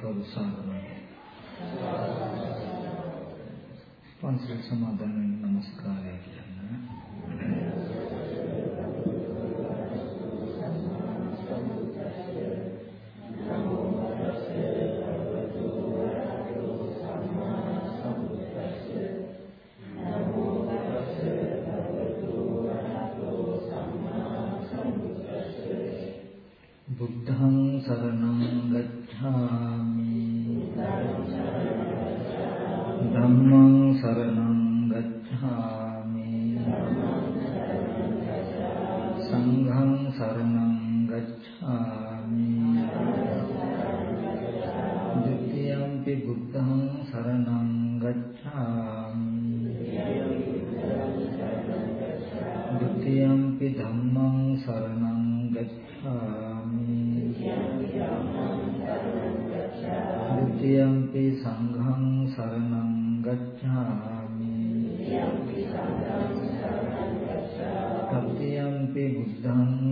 කවුරු සාදමයි. පන්සල් සමාදන් වෙන නමස්කාරය කියන්න.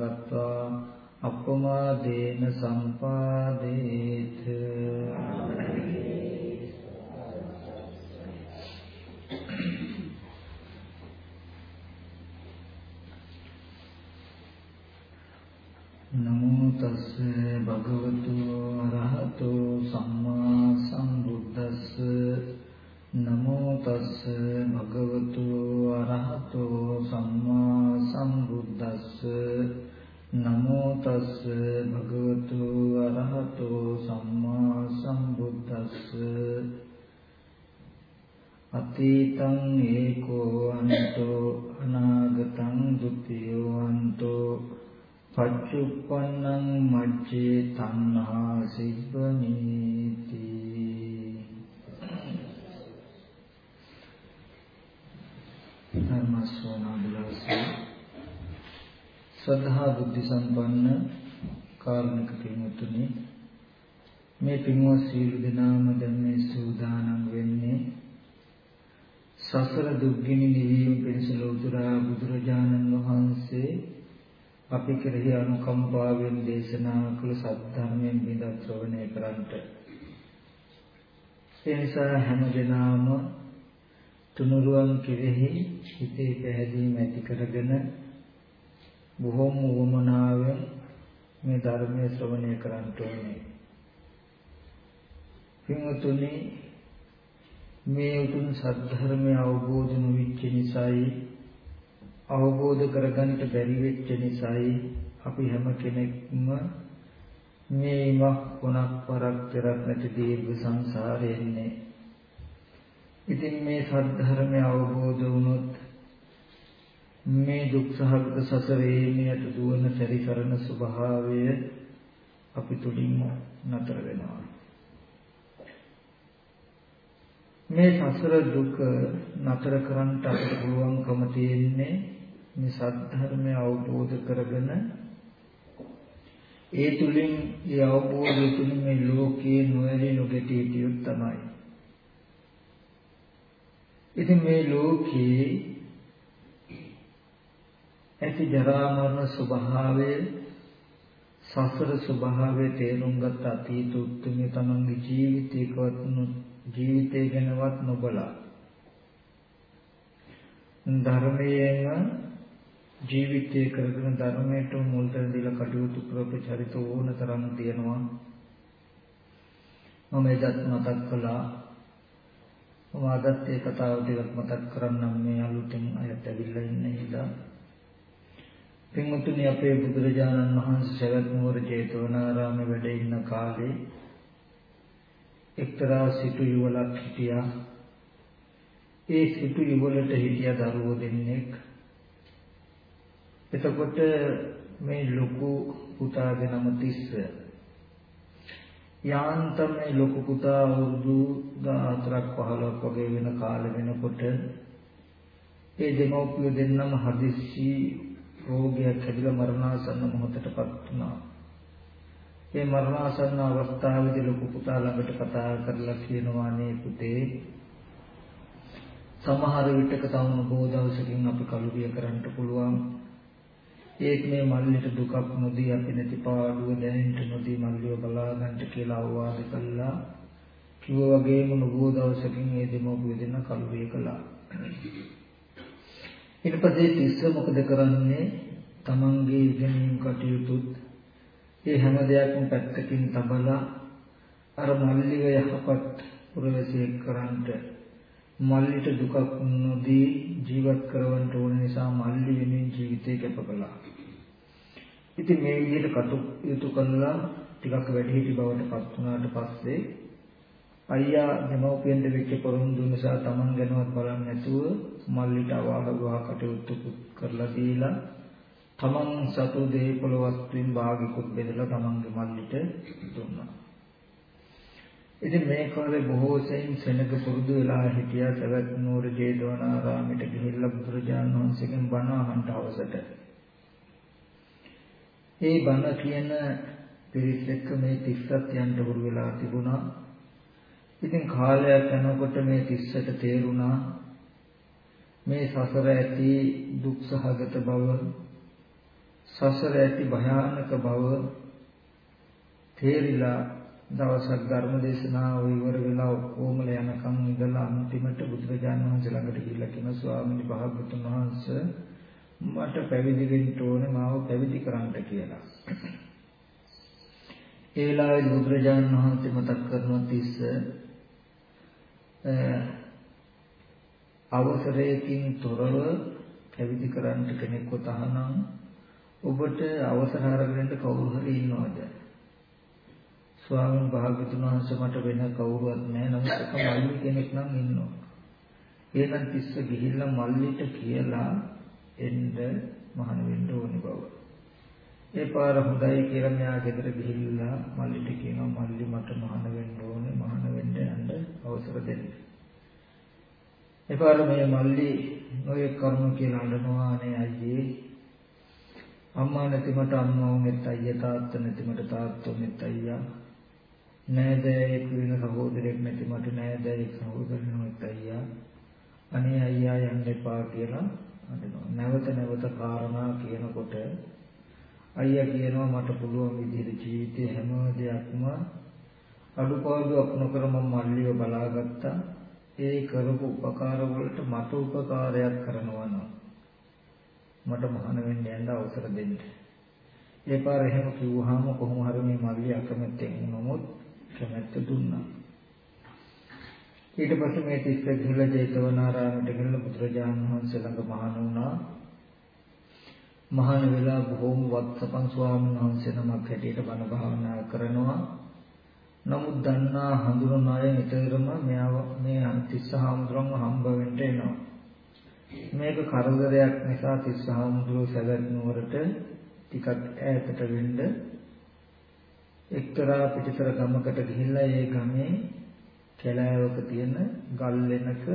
ගත්වා. අපමාදේන සම්පාදේත. නමෝ තස්ස භගවතු කරන්නට. ඒ නිසා හැම දිනම තුනුරුවන් කෙරෙහි හිතේ පැහැදීම ඇති කරගෙන බොහෝම වමනාවෙන් මේ ධර්මය ශ්‍රවණය කරන්නට ඕනේ. පින්වතුනි මේ උතුම් සද්ධර්මය අවබෝධ නොවිච්ච නිසායි අවබෝධ කරගන්නට බැරි වෙච්ච නිසායි අපි හැම කෙනෙක්ම මේ ඉවක් ගුණක් වරක් දෙරක් නැති දීර්ඝ සංසාරේ ඉන්නේ. ඉතින් මේ සද්ධර්මය අවබෝධ වුණොත් මේ දුක් සහගත සසරේ මෙයට දුවන පරිකරන ස්වභාවය අපි තුලින්ම නතර වෙනවා. මේ සසර දුක නතර කරන්න අපිට පුළුවන්කම තියෙන්නේ මේ සත්‍ය ධර්මය අවබෝධ කරගෙන ඒ තුලින් ඒ අවබෝධය තුලින් මේ ලෝකයේ නොඇලී නොගැටී සිටියොත් තමයි. ඉතින් මේ ලෝකයේ ඇති ජරා මරණ ස්වභාවය සසර ස්වභාවය තේරුම් ගත්ත අතීත උත්තුමේ තමන්ගේ ජීවිතේකවත් ජීවිතය ගැනවත් නොබලා ධර්මයේම ජීවිතය කරගෙන ධර්මයට මුල් තැන දීලා කටයුතු කරපු චරිත ඕන තරම් තියෙනවා මම එදත් මතක් කළා මම අදත් ඒ කතාව ටිකක් මතක් කරන්නම් මේ අලුතෙන් අයත් ඇවිල්ලා ඉන්න හින්දා පින්වතුනි අපේ බුදුරජාණන් වහන්සේ සවැත් නුවර ජේතවනාරාමේ වැඩ ඉන්න කාලේ එක්තරා සිටු යුවලක් හිටියා. ඒ සිටු යුවලට හිටියා දරුවෝ දෙන්නෙක්. එතකොට මේ ලොකු පුතාගේ නම තිස්ස. යාන්තම මේ ලොකු පුතා අවුරුදු 14ක් 15ක් වගේ වෙන කාලෙ වෙනකොට ඒ දෙමව්පිය දෙන්නම හදිස්සි රෝගයක් හැදිලා මරණාසන්න මොහොතටපත් වුණා. ඒ මරණාසන්න අවස්ථාවේදී ලොකු පුතා ළඟට කතා කරලා කියනවා නේ පුතේ සමහර විටක තවම බොහෝ දවසකින් අපි කලුරිය කරන්න පුළුවන් ඒත් මේ මල්ලිට දුකක් නොදී අපි නැති පාඩුව දැනෙන්න නොදී මල්ලිව බලා ගන්නට කියලා අවවාද කළා. කිව්ව වගේම නොබෝ දවසකින් මේ දෙමෝපිය දෙන්න කලුරිය කළා. ඊට පස්සේ තිස්ස මොකද කරන්නේ? තමන්ගේ ඉගෙනීම් කටයුතුත් ඒ හැම දෙයක්ම පැත්තකින් තබලා අර මල්ලිව යහපත් පුරවැසියෙක් කරන්ට මල්ලිට දුකක් නොදී ජීවත් කරවන්න ඕන නිසා මල්ලි වෙනුවෙන් ජීවිතේ කැප කළා. ඉතින් මේ විදිහට කටයුතු කළා ටිකක් වැඩිහිටි බවට පත් වුණාට පස්සේ අයියා දෙමව්පියන්ට වෙච්ච පොරොන්දු නිසා Taman ගැනවත් බලන්නේ නැතුව මල්ලිට අවාහවා කටයුතු කරලා දීලා තමන් සතු දේපල වස්තුවෙන් භාගිකුත් බෙදලා තමන්ගේ මල්ලිට දුන්නා. ඉතින් මේ කාලේ බොහෝ සෙයින් සෙනග පුරුදු වෙලා හිටියා සවැත් නුවර ජේතවනාරාමයට ගිහිල්ලා බුදුරජාණන් වහන්සේගෙන් බණ අහන්න අවසට. ඒ බණ කියන පිරිස් එක්ක මේ තිස්සත් යන්න හුරු වෙලා තිබුණා. ඉතින් කාලයක් යනකොට මේ තිස්සට තේරුණා මේ සසර ඇති දුක් සහගත බව සසර ඇති භයානක බව තේරිලා දවසක් ධර්ම දේශනාව ඉවර වෙලා ඔක්කොමල යනකම් ඉඳලා අන්තිමට බුදුරජාණන් වහන්සේ ළඟට ගිහිල්ලා කියන ස්වාමීන් වහන්සේ වහන්සේ මට පැවිදි වෙන්න ඕනේ මාව පැවිදි කරන්න කියලා. ඒ වෙලාවේ බුදුරජාණන් වහන්සේ මතක් කරනවා තිස්ස අවසරයකින් තොරව පැවිදි කරන්න කෙනෙක්ව තහනම් ඔබට අවසර අරගෙන කවුරු හරි ඉන්නවද? ස්වාමීන් වහන්සේ මට වෙන කවුරුවත් නැහැ. නමුත් එක මල්ලි කෙනෙක් නම් ඉන්නවා. එහෙනම් තිස්ස ගිහිල්ලා මල්ලිට කියලා එන්න මහාන වෙන්න ඕනේ බව. ඒ පාර හොඳයි කියලා මෙයා ගෙදර ගිහිල්ලා මල්ලිට කියනවා මල්ලි මට මහාන වෙන්න ඕනේ මහාන වෙන්න යන්න අවසර දෙන්න. ඒ පාර මේ මල්ලි නොයේ කර්ම කියලා අඬනවා අනේ අයියේ අම්මා නැති මට අම්මා වුනෙත් අයියා තාත්තා නැති මට තාත්තා වුනෙත් අයියා නෑදෑයෙක් වෙන සහෝදරයෙක් නැති මට නෑදෑයෙක් සහෝදරයෙක් අයියා. අනේ අයියා යන්න එපා කියලා අඬනවා. නැවත නැවත කාරණා කියනකොට අයියා කියනවා මට පුළුවන් විදිහට ජීවිතේ හැම දෙයක්ම අඩුපාඩුවක් නොකර මම මල්ලිව බලාගත්තා. ඒ කරපු උපකාර වලට මට උපකාරයක් කරනවා නම් මට මහාන වෙන්න යන්න අවසර දෙන්න. ඒ පාර එහෙම කිව්වහම කොහොම හරි මේ මල්ලි අකමැත්තෙන් නමුත් කැමැත්ත දුන්නා. ඊට පස්සේ මේ තිස්ස ගිහලා ජේතවනාරාමයට ගිහලා බුදුරජාණන් වහන්සේ ළඟ මහාන වුණා. මහාන වෙලා බොහෝම වත්සපන් ස්වාමීන් වහන්සේ නමක් හැටියට බණ භාවනා කරනවා. නමුත් දන්නා හඳුනන අය නිතරම මෙයාව මේ තිස්ස හාමුදුරන්ව හම්බ වෙන්න එනවා. මේක කරදරයක් නිසා තිස්සහාමුදුරුව සැලැත් නුවරට ටිකක් ඈතට වෙන්න එක්තරා පිටිතර ගමකට ගිහිල්ලා ඒ ගමේ කැලෑවක තියෙන ගල් ලෙනක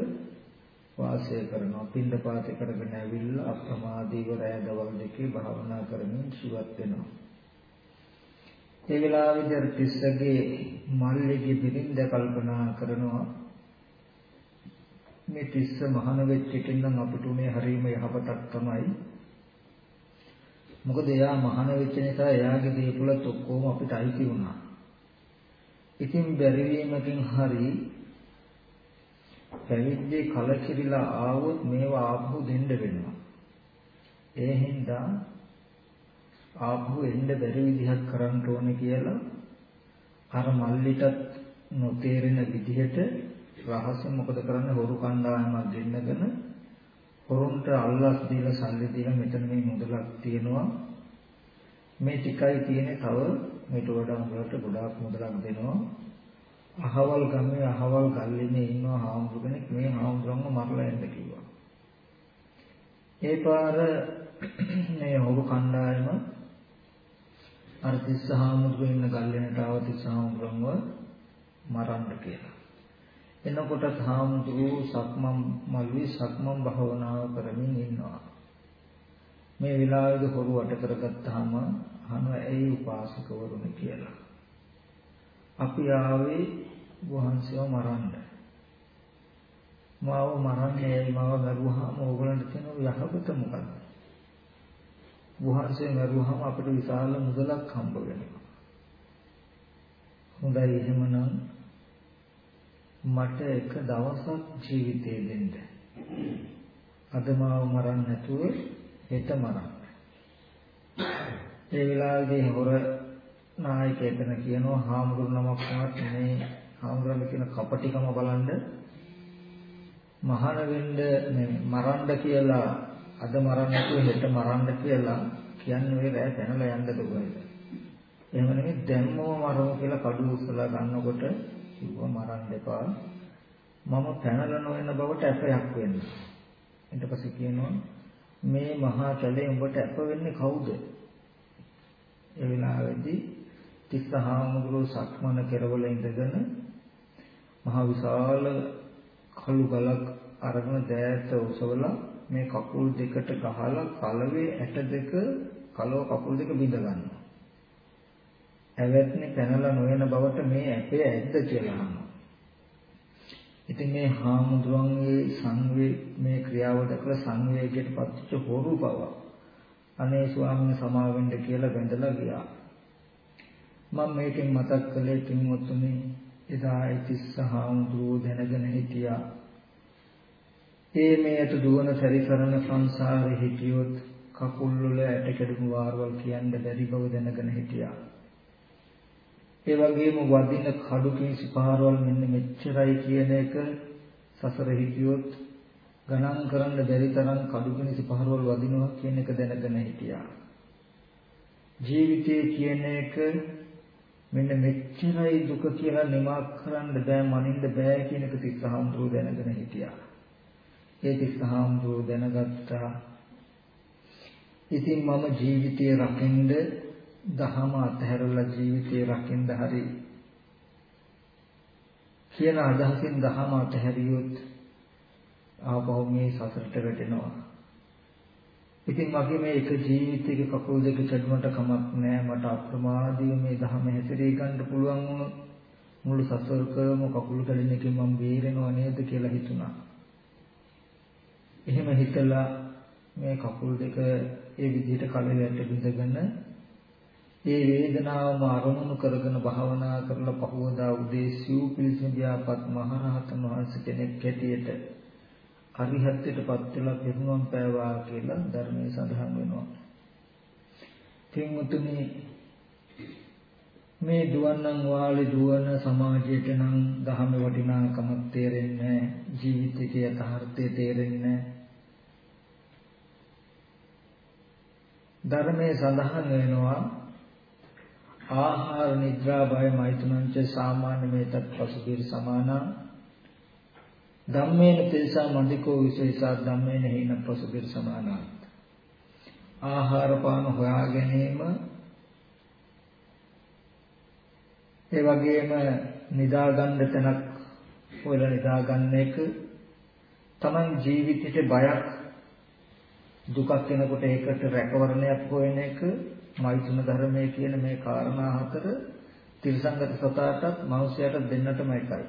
වාසය කරනවා. පින්දපාත කරගෙන ඇවිල්ලා අප්‍රමාදීව රැය දවල් දෙකේ භාවනා කරමින් ජීවත් වෙනවා. ඒ වෙලාවේදී අර තිස්සගේ මල්ලිගේ බිරින්ද කල්පනා කරනවා මේ තිස්ස මහාන වෙච්ච එකෙන් නම් අපිට උනේ හරීම යහපතක් තමයි. මොකද එයා මහාන වෙච්ච නිසා එයාගේ දේපොළත් ඔක්කොම අපිට අයිති වුණා. ඉතින් බැරි වීමකින් හරි පැවිද්දේ කලකිරිලා ආවොත් මේවා ආපහු දෙන්න වෙනවා. ඒ හින්දා ආපහු එන්න බැරි විදිහක් කරන්න ඕනේ කියලා අර මල්ලිටත් නොතේරෙන විදිහට රහස මොකද කරන්නේ හොරු කණ්ඩායමක් දෙන්නගෙන හොරුන්ට අල්ලස් දීලා සල්ලි දීලා මෙතන මේ මුදලක් තියෙනවා. මේ ටිකයි තියෙන්නේ තව. මේට වඩා මුදලට ගොඩාක් මුදලක් දෙනවා. අහවල් ගමේ අහවල් ගල්ලේ ඉන්නවා හාමුදුර කෙනෙක්. මේ හාමුදුරන්ව මරලා එන්න කිව්වා. ඒ පාර මේ හොරු කණ්ඩායම අර තිස්ස හාමුදුරුවෝ ඉන්න ගල්ලෙනට ආව තිස්ස හාමුදුරන්ව මරන්න කියලා. එනකොට හාමුදුරුවෝ සක්මන් මල්වි සක්මන් භාවනාව කරමින් ඉන්නවා. මේ වෙලාවේදී හොරු වට කරගත්තාම අහනවා ඇයි උපාසකවරුනි කියලා. අපි ආවේ වහන්සේව මරන්න. මාව මරන්නේ ඇයි මාව මරුවාම ඕගලන්ට තියෙන යහපත මොකක්ද? වහන්සේ මරුවාම අපිට විශාල මුදලක් හම්බ වෙනවා. හොඳයි එහෙමනම් මට එක දවසක් ජීවිතේ දෙන්න. අද මාව මරන්න නැතුව හෙට මරන්න. ඒ වෙලාවේදී හොර නායක එතන කියනවා හාමුදුරු නමක් වුණත් මේ හාමුදුරන්ගේ කියන කපටිකම බලන්න මහාන වෙන්න මේ මරන්න කියලා අද මරන්න නැතුව හෙට මරන්න කියලා කියන්නේ ඔය රැය පැනලා යන්නද කොහෙද? එහෙම නෙමෙයි දැම්මම මරමු කියලා කඩු උස්සලා ගන්නකොට කිව්වා මරන්න එපා. මම පැනලා නොවන බවට ඇපයක් වෙන්න. ඊට පස්සේ කියනවා මේ මහා කැලේ උඹට ඇප වෙන්නේ කවුද? ඒ වෙලාවේදී තිස්සහාමුදුරු සක්මන කෙරවල ඉඳගෙන මහා විශාල කළු ගලක් අරගෙන දෑත උසවලා මේ කකුල් දෙකට ගහලා කලවේ ඇට දෙක කලව කකුල් දෙක බිඳ ගන්නවා. ඇවැත්නේ පැනලා නොවන බවට මේ ඇපේ ඇද්ද කියලා අහනවා. ඉතින් මේ හාමුදුරන්ගේ සංවේ මේ ක්‍රියාව දැකලා සංවේගයට පත්වෙච්ච හොරු බව අනේ ස්වාමීන් සමාවෙන්න කියලා වැඳලා ගියා. මම මේකෙන් මතක් කළේ කින්වත්තුනි එදා ඉතිස්ස හාමුදුරුවෝ දැනගෙන හිටියා. ඒ මේට දුවන සැරිසරන සංසාරේ හිටියොත් කකුල් වල ඇට කැඩුණු වාරවල් කියන්න බැරි බව දැනගෙන හිටියා. ඒ වගේම වදින කඩු කිසි පහරවල් මෙන්න මෙච්චරයි කියන එක සසර හිටියොත් ගණන් කරන්න බැරි තරම් කඩු කිසි පහරවල් වදිනවා කියන එක දැනගෙන හිටියා. ජීවිතය කියන එක මෙන්න මෙච්චරයි දුක කියලා නිමක් කරන්න බෑ මනින්න බෑ කියන එක තිස්සහම්දුර දැනගෙන හිටියා. ඒ තිස්සහම්දුර දැනගත්තා. ඉතින් මම ජීවිතය රකින්න දහම අතහැරලා ජීවිතේ රකින්න හරි කියන අදහසින් දහම අතහැරියොත් ආපහු මේ සසරට වැටෙනවා. ඉතින් මගේ මේ එක ජීවිතයක කකුල් දෙක කැඩුමට කමක් නැහැ. මට අප්‍රමාදීව මේ දහම හැසිරී ගන්න පුළුවන් වුණොත් මුළු සසරකම කකුල් කැඩෙන එකෙන් මම බේරෙනව නේද කියලා හිතුණා. එහෙම හිතලා මේ කකුල් දෙක ඒ විදිහට කලෙලට බිඳගෙන ඒ වේදනාවම අරමුණු කරගෙන භාවනා කරලා පහවදා උදේ සිව් පිළිසඳියාපත් මහරහතන් වහන්සේ කෙනෙක් හැටියට අරිහත්ත්වයටපත් වෙලා පිරුණම් පෑවා කියලා ධර්මයේ සඳහන් වෙනවා. තින්මුතුනි මේ දුවන්නන් වාලේ දුවන සමාජයට නම් දහම වටිනාකමක් තේරෙන්නේ ජීවිතයේ යථාර්ථය තේරෙන්නේ ධර්මයේ සඳහන් වෙනවා ආහාර නිද්‍රා බය මෛතුනංච සාමාන්‍ය මේතත් පසුබිර සමානා. ධම්මේන තේසා මන්දිකෝ විශේෂා ධම්මේන හේන පසුබිර සමානා. ආහාර පාන හොයා ගැනීම. ඒ වගේම නිදා ගන්න තැනක් හොයලා නිදා ගන්න එක. Taman ජීවිතේට බයක් දුකක් එනකොට ඒකට රැකවරණයක් හොයන එක. මෛත්‍රී ධර්මයේ කියන මේ කාරණා හතර තිරසංගත සතාටත් මනුස්සයාටත් දෙන්නටම එකයි.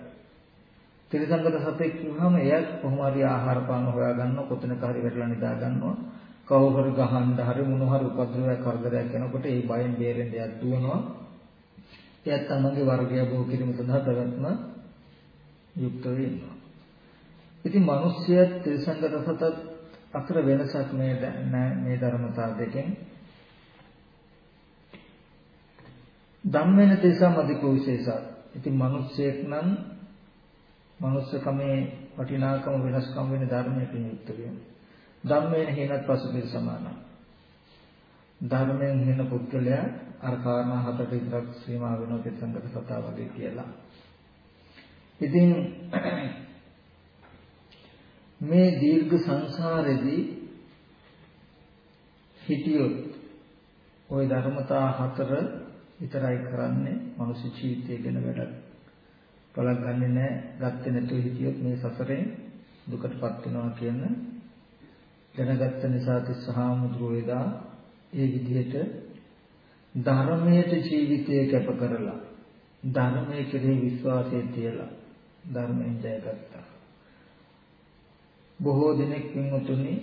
තිරසංගත සතෙක් කිව්වම එයත් කොහොම හරි ආහාර පාන හොයා ගන්නවා කොතනක හරි වැටලා නිදා ගන්නවා. කවුරු ගහන්න හරි මොන හරි උපද්‍රවයක් කරදරයක් එනකොට ඒ බයෙන් බේරෙන්න එයක් දුවනවා. එයත් තමන්ගේ වර්ගය බෝ කිරීම සඳහා ප්‍රයත්න යුක්ත වෙනවා ඉතින් මිනිස්සයත් තිරසංගත සතත් අතර වෙනසක් මේ මේ ධර්මතා දෙකෙන් ධම්මේන තේසම් අධිකෝ විශේෂා. ඉතින් මිනිස්සෙක් නම් මනුස්සකමේ වටිනාකම වෙනස්කම් වෙන ධර්මයකින් යුක්ත වෙනවා. ධම්මේන හේනත් පසුබිර සමානයි. ධර්මයෙන් වෙන පුද්ගලයා අර කාරණා හතට විතරක් සීමා වෙනවා පිටසංගත සතා වගේ කියලා. ඉතින් මේ දීර්ඝ සංසාරෙදී හිටියොත් ওই ධර්මතා හතර විතරයි කරන්නේ මනුෂ්‍ය ජීවිතය ගැන වැඩක්. පළක් ගන්නෙ නැහැ ගත්තේ නැතුව හිටියොත් මේ සසරෙන් දුකටපත් වෙනවා කියන දැනගත්ත නිසා තිස්සහාමුදුර වේදා ඒ විදිහට ධර්මයට ජීවිතය කැප කරලා ධර්මයේ කෙරෙහි විශ්වාසය තියලා ධර්මයෙන් ජයගත්තා. බොහෝ දිනෙක විමුතුනි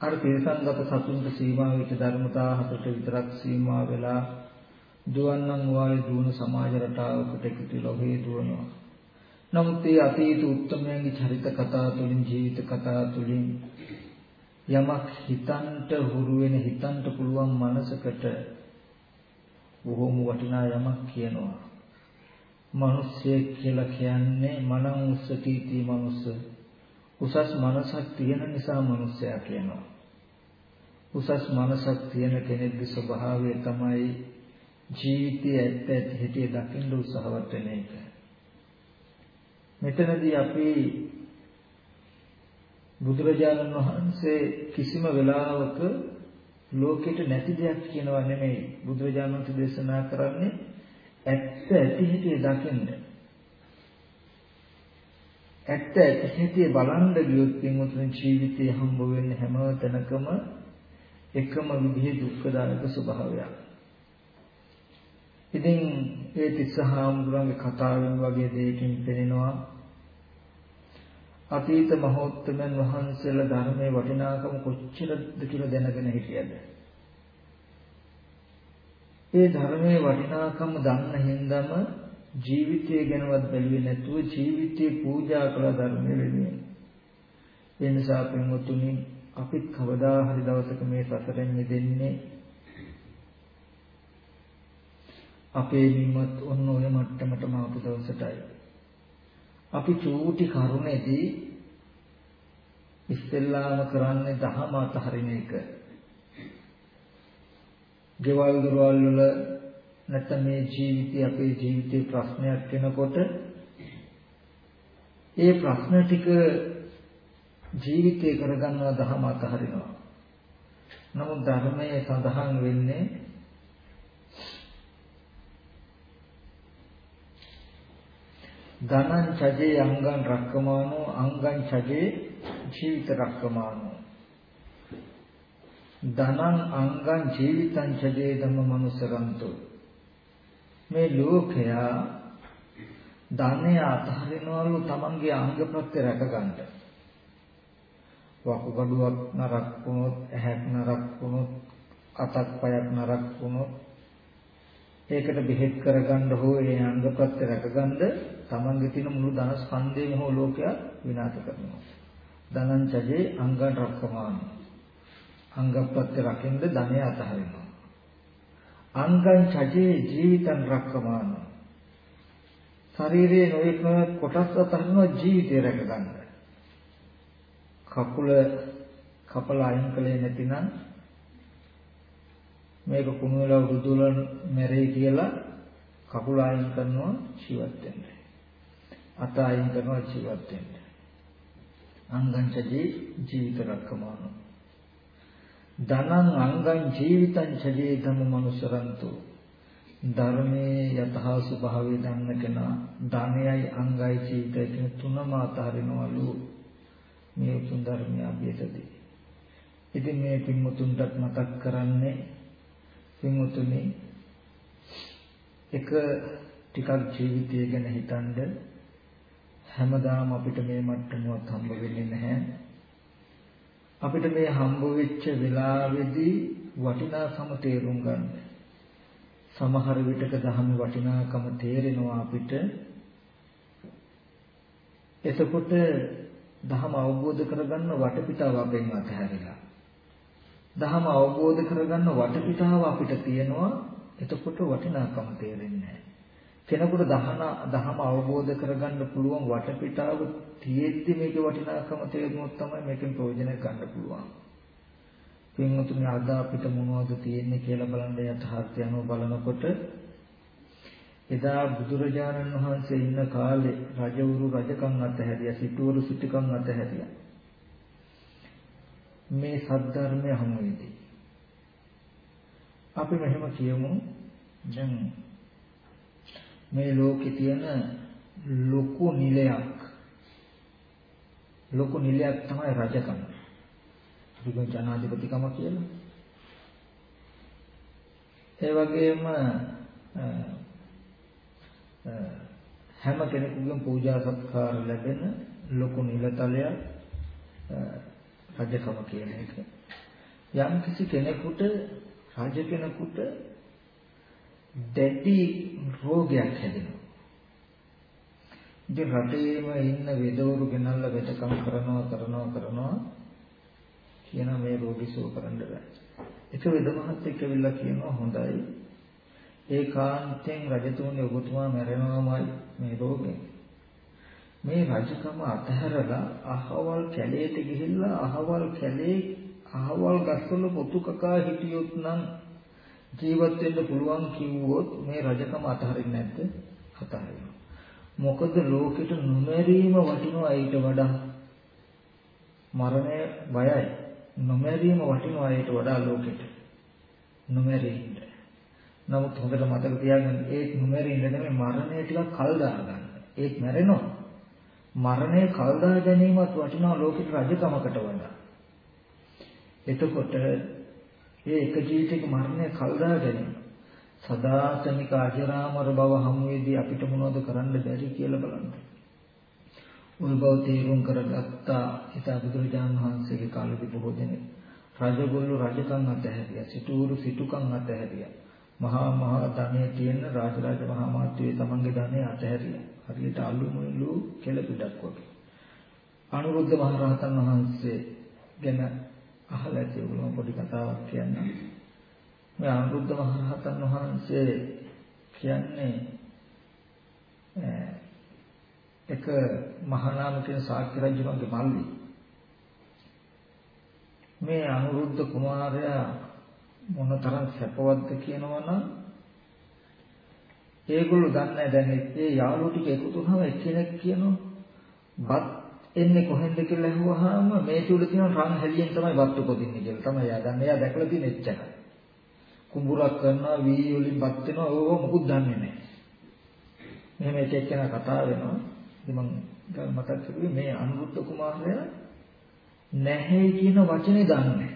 අර තිරසංගත සතුන්ට සීමා වෙච්ච ධර්මතා හතට විතරක් සීමා වෙලා දුවන්නන් වාගේ දුවන සමාජ රටාවකට එකතු ලෝකේ දුවනවා. නමුත් මේ අතීත උත්තමයන්ගේ චරිත කතා තුළින් ජීවිත කතා තුළින් යමක් හිතන්ට හුරු වෙන හිතන්ට පුළුවන් මනසකට බොහොම වටිනා යමක් කියනවා. මිනිස්සෙක් කියලා කියන්නේ මනං උස්සතිති මනුස්ස උසස් මනසක් තියෙන නිසා මිනිස්සයා කියනවා. උසස් මනසක් තියෙන කෙනෙක්ගේ ස්වභාවය තමයි ජීවිතයේ ඇත්ත ඇති හැටි දකින්න උත්සාහවත් වෙන එක. මෙතනදී අපි බුදුරජාණන් වහන්සේ කිසිම වෙලාවක ලෝකෙට නැති දෙයක් කියනවා නෙමෙයි බුදුරජාණන් වහන්සේ දේශනා කරන්නේ ඇත්ත ඇති හැටි දකින්න. ඇත්ත ඇති හැටි බලන්න ගියොත් පින්වතුන් ජීවිතේ හම්බ වෙන හැම තැනකම එකම විදිහේ දුක්ඛදායක ස්වභාවයක්. ඉතින් ඒ තිස්සහාමුදුරන්ගේ කතාවෙන් වගේ දෙයකින් පෙනෙනවා අතීත මහෝත්තමයන් වහන්සේලා ධර්මයේ වටිනාකම කොච්චරද කියලා දැනගෙන හිටියද? ඒ ධර්මයේ වටිනාකම දන්න හින්දාම ජීවිතය ගැනවත් බැලුවේ නැතුව ජීවිතේ පූජා කළ ධර්මයේ වෙනුවෙන්. ඒ නිසා පින්වතුනි අපිත් කවදා හරි දවසක මේ සසරෙන් මිදෙන්නේ අපේ නිමත් ඔන්න ඔය මට්ටමටම ආපු දවසටයි. අපි චූටි කරුණේදී ඉස්සෙල්ලාම කරන්නේ දහම අතහරින එක. ගෙවල් දොරවල් වල නැත්නම් මේ ජීවිතේ අපේ ජීවිතේ ප්‍රශ්නයක් වෙනකොට ඒ ප්‍රශ්න ටික ජීවිතේ කරගන්නවා දහම අතහරිනවා. නමුත් ධර්මයේ සඳහන් වෙන්නේ ධනං චජේ අංගං රක්කමානෝ අංගං චජේ ජීවිත රක්කමානෝ ධනං අංගං ජීවිතං චජේ ධම්ම මනුසරන්තෝ මේ ලෝකයා ධනය අතහරිනවලු තමන්ගේ අංග ප්‍රත්‍ය රැකගන්න වකුගඩුවක් නරක් වුණොත් ඇහැක් නරක් වුණොත් අතක් පයක් නරක් වුණොත් ඒකට බෙහෙත් කරගන්න හෝ ඒ අංග ප්‍රත්‍ය රැකගන්න තමන්ගේ තියෙන මුළු ධන ස්කන්ධයම හෝ ලෝකයා විනාශ කරනවා. ධනං චජේ අංගං රක්කමාන. අංග ප්‍රත්‍ය රකින්ද ධනය අතහරිනවා. අංගං චජේ ජීවිතං රක්කමාන. ශරීරයේ නොයෙක් නොයෙක් කොටස් අතහරිනවා ජීවිතය රැකගන්න. කකුල කපලා අයින් කළේ නැතිනම් මේක කුණු වෙලා උදුදුල මැරෙයි කියලා කකුල අයින් කරනවා ජීවත් වෙන්න. අත අයින් කරනවා ජීවත් වෙන්න. අංගංචදී ජීවිත රක්කමාන. ධනං අංගං ජීවිතං චජේ ධම්ම මනුසරන්තු. ධර්මයේ යථා ස්වභාවය දන්න කෙනා ධනයයි අංගයි චීතය කියන තුනම අතහරිනවලු මේ උතුම් ධර්මය අභියතදී. ඉතින් මේ පින්මුතුන්ටත් මතක් කරන්නේ පින්මුතුනි එක ටිකක් ජීවිතය ගැන හිතනද හැමදාම අපිට මේ මට්ටමුවත් හම්බ වෙන්නේ නැහැ. අපිට මේ හම්බ වෙච්ච වෙලාවේදී වටිනාකම තේරුම් ගන්න. සමහර විටක දහම වටිනාකම තේරෙනවා අපිට. එතකොට දහම අවබෝධ කරගන්න වටපිටාව අපෙන් අතහැරිලා. දහම අවබෝධ කරගන්න වටපිටාව අපිට තියෙනවා. එතකොට වටිනාකම තේරෙන්නේ නැහැ. කෙනෙකුට දහන දහම අවබෝධ කරගන්න පුළුවන් වටපිටාව තියෙද්දි මේකේ වටිනාකම තේරුනොත් තමයි මේකෙන් ප්‍රයෝජන ගන්න පුළුවන්. පින්වතුනි අද අපිට මොනවද තියෙන්නේ කියලා බලන්න යථාර්ථය අනුව බලනකොට එදා බුදුරජාණන් වහන්සේ ඉන්න කාලේ රජවරු රජකම් අතහැරියා සිටුවරු සිටුකම් අතහැරියා. මේ සද්ධර්මය හමු වෙදී අපි මෙහෙම කියමු. දැන් මේ ලෝකේ තියෙන ලොකු නිලයක් ලොකු නිලයක් තමයි රජකම. විග ජනාධිපතිකම කියලා. ඒ වගේම හැම කෙනෙකුගෙන් පූජා සත්කාර ලැබෙන ලොකු නිලතලයක් රජකම කියන එක. යම් කිසි කෙනෙකුට රජ කෙනෙකුට දැඩි රෝගයක් හැදෙනවා. ඉතින් රටේම ඉන්න වෙදවරු ගෙනල්ලා වෙදකම් කරනවා කරනවා කරනවා කියන මේ රෝගී සුව කරන්න බෑ. එක වෙද මහත්තයෙක් ඇවිල්ලා කියනවා හොඳයි. ඒකාන්තයෙන් රජතුමනි ඔබතුමා මැරෙනවාමයි මේ රෝගෙන්. මේ රජකම අතහැරලා අහවල් කැලේට ගිහිල්ලා අහවල් කැලේ අහවල් ගස්වල පොතු කකා හිටියොත් නම් ජීවත් වෙන්න පුළුවන් කිව්වොත් මේ රජකම අතහරින්නේ නැද්ද? අතහරිනවා. මොකද ලෝකෙට නොමැරීම වටිනවා ඊට වඩා. මරණය බයයි. නොමැරීම වටිනවා ඊට වඩා ලෝකෙට. නොමැරෙන්න. නමුත් හොඳට මතක තියාගන්න ඒත් නොමැරෙන්න නෙමෙයි මරණය ටිකක් කල් දාගන්න. ඒත් මැරෙනවා. මරණය කල් දා ගැනීමත් වටිනවා ලෝකෙට රජකමකට වඩා. එතකොට ඒ එක ජීවිතයක මරණය කල්දා ගැනීම. සදාතනික අජරාමර බව හමුවේදී අපිට මොනවද කරන්න බැරි කියලා බලන්න. ওই බව තේරුම් කරගත්තා. හිත බුදුරජාණන් වහන්සේගේ කාලෙදී බොහෝ දෙනෙක් රජගොල්ලෝ රජකම් අතහැරියා සිටුවරු සිටුකම් අතහැරියා. මහා මහා ධනෙ තියෙන රාජරාජ මහා මාත්‍යේ තමන්ගේ ධනෙ අතහැරියා. හරියට අලු මුළු කෙල පිටක් වගේ. අනුරුද්ධ මහ රහතන් වහන්සේ ගැන අහලා ඇති ඔයගොල්ලෝ පොඩි කතාවක් කියන්නම්. මේ අනුරුද්ධ මහ රහතන් වහන්සේ කියන්නේ එක මහානාම කියන ශාක්‍ය රජුගේ මල්ලි. මේ අනුරුද්ධ කුමාරයා මොනතරම් සැපවත්ද කියනවනම් ඒගොල්ලෝ දන්නේ දැන් ඒ යාළුවෝ ටික එකතු වුණාම එක්කෙනෙක් කියනවා බත් එන්නේ කොහෙන්ද කියලා අහුවාම මේ තුල තියෙන රන් හැලියෙන් තමයි වත් උපදින්නේ කියලා තමයි එයා දන්නේ. එයා දැකලා තියෙන එච්චරයි. කුඹුරක් කරනවා වී වලින් වත් වෙනවා ඕක මොකුත් දන්නේ නැහැ. මෙහෙම එක එක්කෙනා කතා වෙනවා. ඉතින් මම මතක් කරුවේ මේ අනුරුද්ධ කුමාරයා නැහැ කියන වචනේ දන්නේ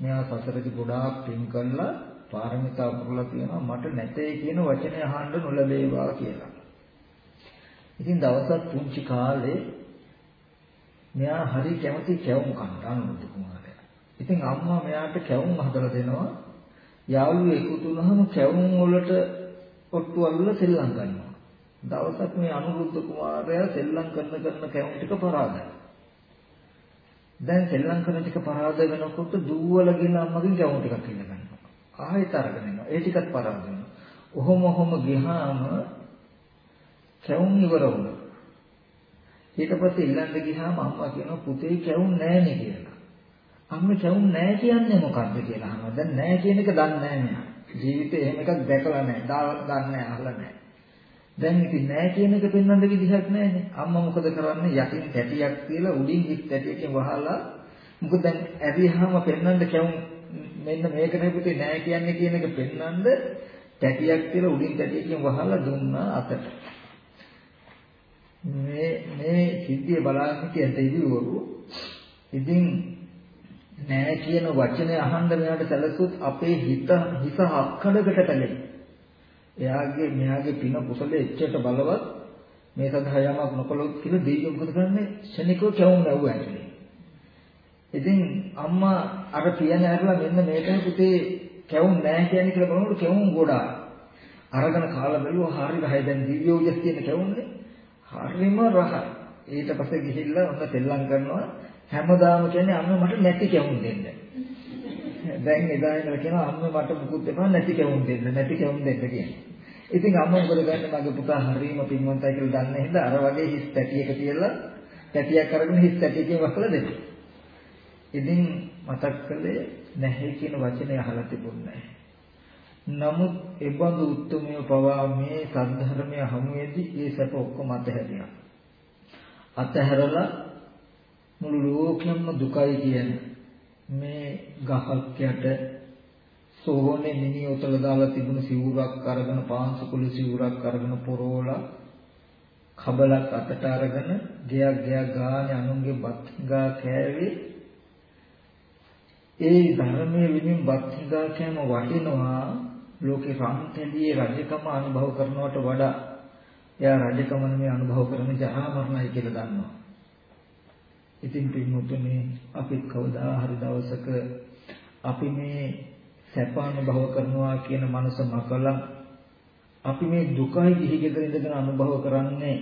මෙයා සසරදී ගොඩාක් පින් කළා පාරමිතා පුරලා තියෙනවා මට නැtei කියන වචනේ අහන්න නොලැබේවා කියලා. ඉතින් දවසක් පුංචි කාලේ මෙයා හරි කැමති කැවුම් කන්න අනුරුද්ධ කුමාරයා. ඉතින් අම්මා මෙයාට කැවුම් හදලා දෙනවා. යාළුවෝ එකතු වුණාම කැවුම් වලට ඔට්ටු අල්ලලා සෙල්ලම් කරනවා. දවසක් මේ අනුරුද්ධ කුමාරයා සෙල්ලම් කරන කරන කැවුම් ටික පරාදයි. දැන් සෙල්ලම් කරන ටික පරාද වෙනකොට දුවලගෙන අම්මගෙන් කැවුම් ටිකක් ඉල්ල ගන්නවා. ආයෙත් අරගෙන එනවා. ඒ ටිකත් පරාද වෙනවා. ඔහොම ඔහොම ගියාම කැවුම් ඉවර වුණා. ඊට පස්සේ ඊළඟට ගියාම අම්මා කියනවා පුතේ කැවුම් නැහැනේ කියලා. අම්මා කැවුම් නැහැ කියන්නේ මොකද්ද කියලා අහනවා. දැන් නැහැ කියන එක දන්නේ නැහැ මෙයා. ජීවිතේ එහෙම එකක් දැකලා නැහැ. දන්නේ නැහැ, අහලා නැහැ. දැන් ඉතින් නැහැ කියන එක පෙන්වන්න විදිහක් නැහැනේ. අම්මා මොකද කරන්නේ? යටින් තැටියක් තියලා උඩින් හිස් තැටියකින් වහලා මොකද දැන් ඇරියාම පෙන්වන්න කැවුම් මෙන්න මේක නෙවෙයි නැහැ කියන්නේ කියන එක පෙන්වන්න තැටියක් කියලා උඩින් තැටියකින් වහලා දුන්නා අතට. මේ මේ සිද්ධිය බලාගෙන හිටිය දෙවිවරු ඉතින් නෑ කියන වචනේ අහන්න මෙයාට සැලසුත් අපේ හිත හිස හක්කඩකට පැලෙයි. එයාගේ මෙයාගේ පින කුසලයේ එච්චරට බලවත් මේ සඳහා යමක් නොකළොත් කියලා දෙවියෝ මොකද කරන්නේ? ශනිකව කැවුම් නැවුවා ඇතුලේ. ඉතින් අම්මා අර පියන ඇරලා මෙන්න මේකේ පුතේ කැවුම් නැහැ කියන්නේ කියලා බලනකොට කැවුම් ගොඩා. අරගෙන කාලා බැලුවා හරි රහයි දැන් දිව්‍යෝ ජස් කියන කැවුම්නේ. හරිම රහයි. ඊට පස්සේ ගිහිල්ලා ඔන්න තෙල්ලම් කරනවා හැමදාම කියන්නේ අම්ම මට නැති කැවුම් දෙන්න. දැන් එදා ඉඳලා කියනවා අම්ම මට මුකුත් එපා නැති කැවුම් දෙන්න නැති කැවුම් දෙන්න කියනවා. ඉතින් අම්ම මොකද කරන්නේ මගේ පුතා හරීම පින්වන්තයි කියලා දන්නේ හින්දා අර වගේ හිස් පැටියක තියලා පැටියක් අරගෙන හිස් පැටියකින් වහලා දෙනවා. ඉතින් මතක් කළේ නැහැ කියන වචනේ අහලා තිබුණේ නමුත් එබඳු උත්තුමය පවා මේ සද්ධර්මය හමුවේදී ඒ සැප ඔක්කොම අතහැරියා. අතහැරලා මුළු ලෝකෙම දුකයි කියන මේ ගහක් යට සෝහනේ මිනි උතල දාලා තිබුණු සිවුරක් අරගෙන පාංශකුළු සිවුරක් අරගෙන පොරෝලා කබලක් අතට අරගෙන ගයක් ගයක් ගානේ අනුන්ගේ බත් ගා කෑවේ ඒ ධර්මයේ විදිහින් බත් ගා කෑම වටිනවා ලෝකේ රන්තැලියේ රජකම අනුභව කරනවට වඩා එයා රජකම නෙමෙයි අනුභව කරන්නේ ජරා මරණයි කියලා දන්නවා. ඉතින් පින්මුතුනි අපි කවදා හරි දවසක අපි මේ සැප අනුභව කරනවා කියන මනස මකලා අපි මේ දුකයි ගිහි ගෙදර ඉඳගෙන අනුභව කරන්නේ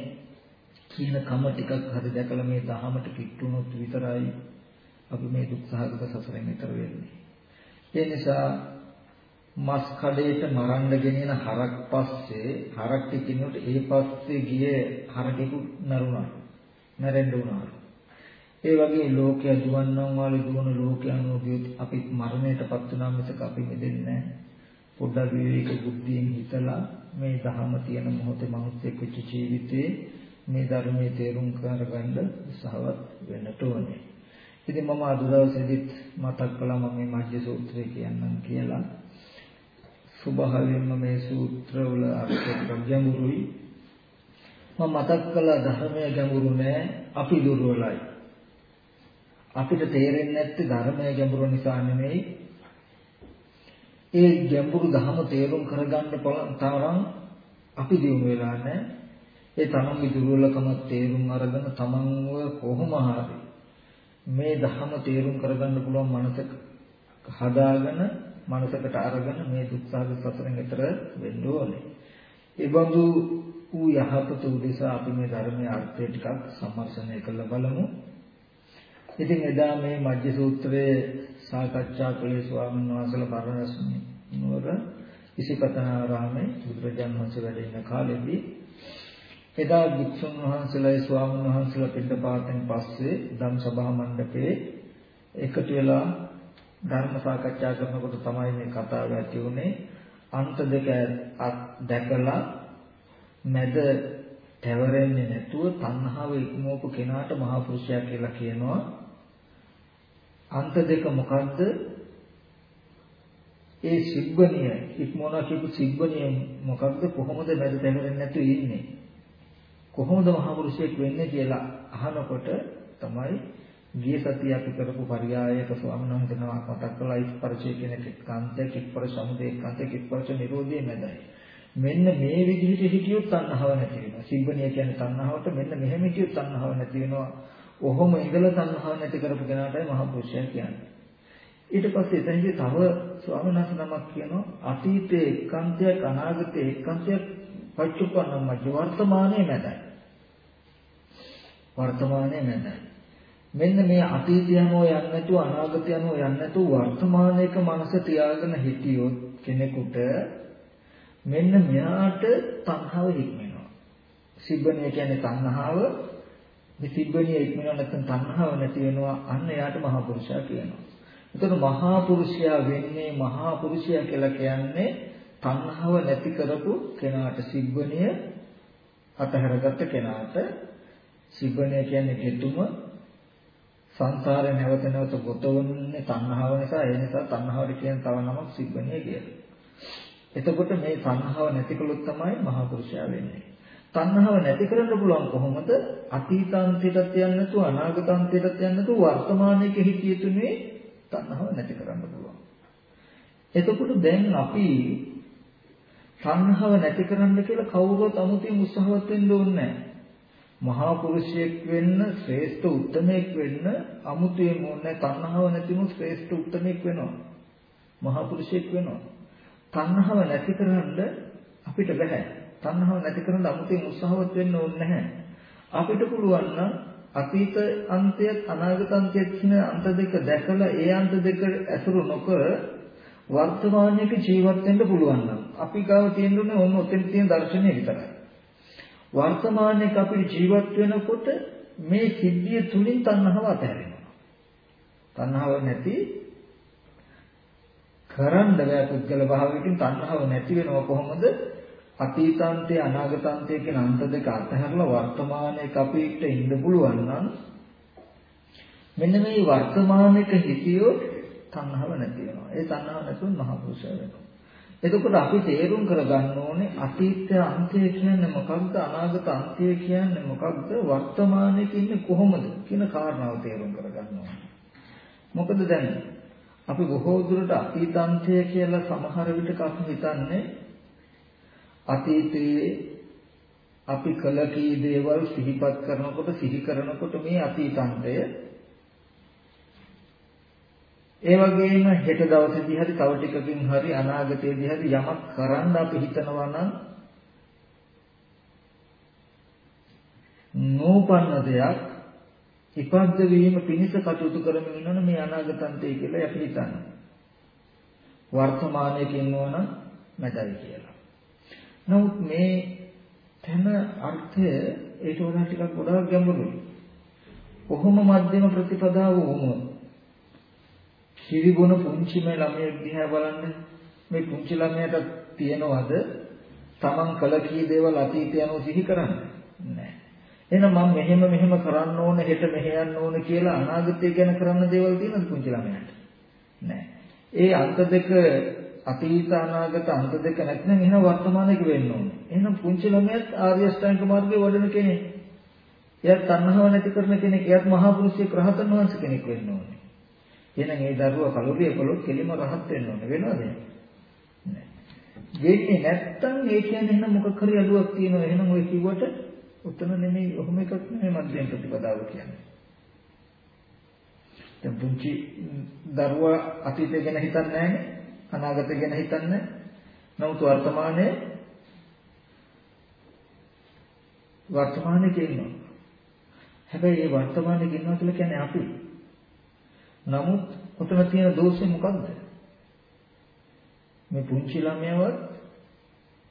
කියන කම ටිකක් හරි දැකලා මේ දහමට කිට්ටුනොත් විතරයි අපි මේ දුක් සහගත සසරෙන් ඈතර වෙන්නේ. ඒ නිසා මස් කඩේට මරන්න ගෙනියන හරක් පස්සේ හරක් ටිකිනුට ඒ පස්සේ ගියේ හරකෙකු නරුණා. මැරෙන්න වුණා. ඒ වගේ ලෝකය දුවන්නම් වාලේ දුවන ලෝකයන්ව ගියොත් අපි මරණයටපත් වුණා මිසක අපි මෙදෙන්නේ නැහැ. පොඩ්ඩක් විවේක බුද්ධියෙන් හිතලා මේ ධහම තියෙන මොහොතේ මනුස්සයෙක් වෙච්ච ජීවිතේ මේ ධර්මයේ තේරුම් කරගන්න උත්සාහවත් වෙන්නට ඕනේ. ඉතින් මම අද දවසේදීත් මතක් කළා මම මේ මජ්ජ සූත්‍රය කියන්නම් කියලා. ස්වභාවයෙන්ම මේ සූත්‍රවල අර්ථය ගැඹුරුයි. මම මතක් කළා ධර්මය ගැඹුරු නෑ අපි දුර්වලයි. අපිට තේරෙන්නේ නැත්තේ ධර්මය ගැඹුරු නිසා නෙමෙයි. ඒ ගැඹුරු ධර්ම තේරුම් කරගන්න තරම් අපි දියුණු වෙලා නැහැ. ඒ තමන්ගේ දුර්වලකම තේරුම් අරගෙන තමන්ව කොහොම හරි මේ ධර්ම තේරුම් කරගන්න පුළුවන් මනසක හදාගෙන මනසකට අරගෙන මේ දුක්සහගත සසරෙන් එතර වෙන්න ඕනේ. ඒ බඳු ඌ යහපත උදෙසා අපි මේ ධර්මයේ අර්ථය ටිකක් සම්මර්ෂණය කරලා බලමු. ඉතින් එදා මේ මජ්ජ සූත්‍රයේ සාකච්ඡා කළේ ස්වාමීන් වහන්සේලා පරණස්මි නුවර ඉසිපතනාරාමේ බුදුරජාණන් වහන්සේ වැඩ ඉන්න කාලෙදී එදා භික්ෂුන් වහන්සේලායි ස්වාමීන් වහන්සේලා පිටපාතෙන් පස්සේ ධම් සභා මණ්ඩපේ එකතු වෙලා ධර්ම සාකච්ඡා කරනකොට තමයි මේ කතාව ඇති උනේ අන්ත දෙක දැකලා මැද තැවරෙන්නේ නැතුව තණ්හාව ඉක්මවපු කෙනාට මහා පුරුෂයා කියලා කියනවා අන්ත දෙක මොකද්ද? ඒ සිබ්බණිය ඉක්මෝනා කියපු සිබ්බණිය මොකද්ද? කොහොමද මැද තැවෙන්නේ නැතුව ඉන්නේ? කොහොමද මහපුරුෂයෙක් වෙන්නේ කියලා අහනකොට තමයි ගිය සතිය අපි කරපු පරියායක ස්වාමීන් වහන්සේ නමක් මතක් කළා ස්පර්ශය කියන එක්කාන්තයක් ස්පර්ශ සමුදය එක්කාන්තයක් ස්පර්ශ නිරෝධය මැදයි. මෙන්න මේ විදිහට හිටියොත් තණ්හාව නැති වෙනවා. සිබ්බණිය කියන්නේ තණ්හාවට මෙන්න මෙහෙම හිටියොත් තණ්හාව නැති වෙනවා. ඔහොම ඉඳලා තණ්හාව නැති කරපු කෙනාටයි මහ පුරුෂයා කියන්නේ. ඊට පස්සේ එතනදී තව ස්වාමීන් වහන්සේ නමක් කියනවා අතීතයේ එක්කන්තයක් අනාගතයේ එක්කන්තයක් පච්චුප්පන්නම මධ්‍ය වර්තමානයේ මැදයි. වර්තමානයේ මැදයි. මෙන්න මේ අතීතය යනෝ යන්නේ නැතුව අනාගතය යනෝ යන්නේ නැතුව වර්තමානයේක මනස තියාගෙන හිටියොත් කෙනෙකුට මෙන්න මෙයාට තණ්හාව හික්මෙනවා. සිබ්බණිය කියන්නේ තණ්හාව මේ සිබ්බණිය ඉක්මනවා නැත්නම් තණ්හාව නැති වෙනවා අන්න එයාට මහා පුරුෂයා කියනවා. එතකොට මහා පුරුෂයා වෙන්නේ මහා පුරුෂයා කියලා කියන්නේ තණ්හාව නැති කරපු කෙනාට සිබ්බණිය අතහැරගත්ත කෙනාට සිබ්බණිය කියන්නේ ගෙතුම සංසාරේ නැවත නැවත ගොතවන්නේ තණ්හාව නිසා ඒ නිසා තණ්හාවට කියන තව නමක් සිබ්බණිය කියලා. එතකොට මේ තණ්හාව නැති කළොත් තමයි මහා පුරුෂයා වෙන්නේ. තණ්හාව නැති කරන්න පුළුවන් කොහොමද? අතීතාන්තයටත් යන්න නැතුව අනාගතාන්තයටත් යන්න නැතුව වර්තමානයේ හිතිය තුනේ තණ්හාව නැති කරන්න පුළුවන්. එතකොට දැන් අපි තණ්හාව නැති කරන්න කියලා කවුරුත් අමුතින් උත්සාහවත් වෙන්න ඕනේ නැහැ. මහා පුරුෂයෙක් වෙන්න ශ්‍රේෂ්ඨ උත්තමයෙක් වෙන්න අමුතුවෙන් ඕනේ තණ්හාව නැතිනම් ශ්‍රේෂ්ඨ උත්තමයෙක් වෙනවා. මහා පුරුෂයෙක් වෙනවා. තණ්හාව නැති කරන්න අපිට බෑ. තණ්හාව නැති කරන්න අමුතෙන් උත්සාහවත් වෙන්න ඕනේ නැහැ. අපිට පුළුවන් නම් අතීත අන්තයත් අනාගත අන්තයත් කියන අන්ත දෙක දැකලා ඒ අන්ත දෙක ඇසුරු නොකර වර්තමානයේක ජීවත් වෙන්න පුළුවන් නම් අපි ගාව තියෙන්නේ ඔන්න ඔතෙන් තියෙන දර්ශනය විතරයි. වර්තමානයේක අපි ජීවත් වෙනකොට මේ සිද්ධිය තුලින් තණ්හාව අතහැරෙනවා. තණ්හාව නැති කරන්න බෑ පුද්ගල භාවයකින් තණ්හාව නැති වෙනව කොහොමද? අතීතාන්තය අනාගතාන්තය කියන අන්ත දෙක අතහැරලා වර්තමානයේක අපිට ඉන්න පුළුවන් නම් මෙන්න මේ වර්තමානයේක හිතියොත් තණ්හාව නැති වෙනවා. ඒ තණ්හාව නැතුව මහ පුරුෂය වෙනවා. එතකොට අපි තේරුම් කරගන්න ඕනේ අතීත අන්තය කියන්නේ මොකක්ද අනාගත අන්තය කියන්නේ මොකක්ද වර්තමානයේ ඉන්නේ කොහොමද කියන කාරණාව තේරුම් කරගන්න ඕනේ. මොකද දැන් අපි බොහෝ දුරට අතීතාන්තය කියලා සමහර විටක අපි හිතන්නේ අතීතයේ අපි කළ කී දේවල් සිහිපත් කරනකොට සිහි කරනකොට මේ අතීතාන්තය ඒ වගේම හෙට දවසේදී හරි තව ටිකකින් හරි අනාගතයේදී හරි යමක් කරන්න අපි හිතනවා නම් නෝපන්න දෙයක් ඉපද්ද වීම පිණිස කටයුතු කරමින් ඉන්නවනේ මේ අනාගතන්තය කියලා අපි හිතන්නේ. වර්තමානයේ ඉන්නවනම් නැතයි කියලා. නමුත් මේ තන අර්ථය ඒට වඩා ටිකක් ගොඩාක් ගැඹුරුයි. කොහොම මධ්‍යම ප්‍රතිපදාව වුණොත් කිරිගුණ පුංචිම ළමයෙක් දිහා බලන්න මේ පුංචි ළමයාට තියනවද Taman කළ කී දේවල් අතීතය යනෝ සිහි කරන්නේ නැහැ. එහෙනම් මම මෙහෙම මෙහෙම කරන්න ඕන හෙට මෙහෙ යන්න ඕන කියලා අනාගතය ගැන කරන්න දේවල් තියෙනවද පුංචි ළමයාට? නැහැ. ඒ අන්ත දෙක අතීත අනාගත අන්ත දෙක නැත්නම් එහෙනම් වර්තමානයක වෙන්න ඕනේ. එහෙනම් පුංචි ළමයාත් ආර්ය අෂ්ටාංග මාර්ගයේ වඩන කෙනෙක්. එයාත් තණ්හාව නැති කරන කෙනෙක්. එයාත් මහා පුරුෂයෙක් රහතන් වහන්සේ කෙනෙක් වෙන්න ඕනේ. එහෙනම් ඒ දරුවා කලුරිය කළොත් කෙලිම රහත් වෙන්න ඕනේ. වෙනවද? නැහැ. වෙන්නේ නැත්තම් ඒ කියන්නේ එහෙනම් මොකක් හරි අඩුවක් තියෙනවා. එහෙනම් ඔය කිව්වට උතන නෙමෙයි ඔහොම එකක් නෙමෙයි මධ්‍යම ප්‍රතිපදාව කියන්නේ. දැන් පුංචි දරුවා අතීතය ගැන හිතන්නේ නැහැ අනාගතය ගැන හිතන්නේ නමුත් වර්තමානයේ වර්තමානයේ ඉන්නවා. හැබැයි මේ වර්තමානයේ ඉන්නවා කියලා කියන්නේ අපි. නමුත් උතන තියෙන දෝෂේ මොකද්ද? මේ පුංචි ළමයවත්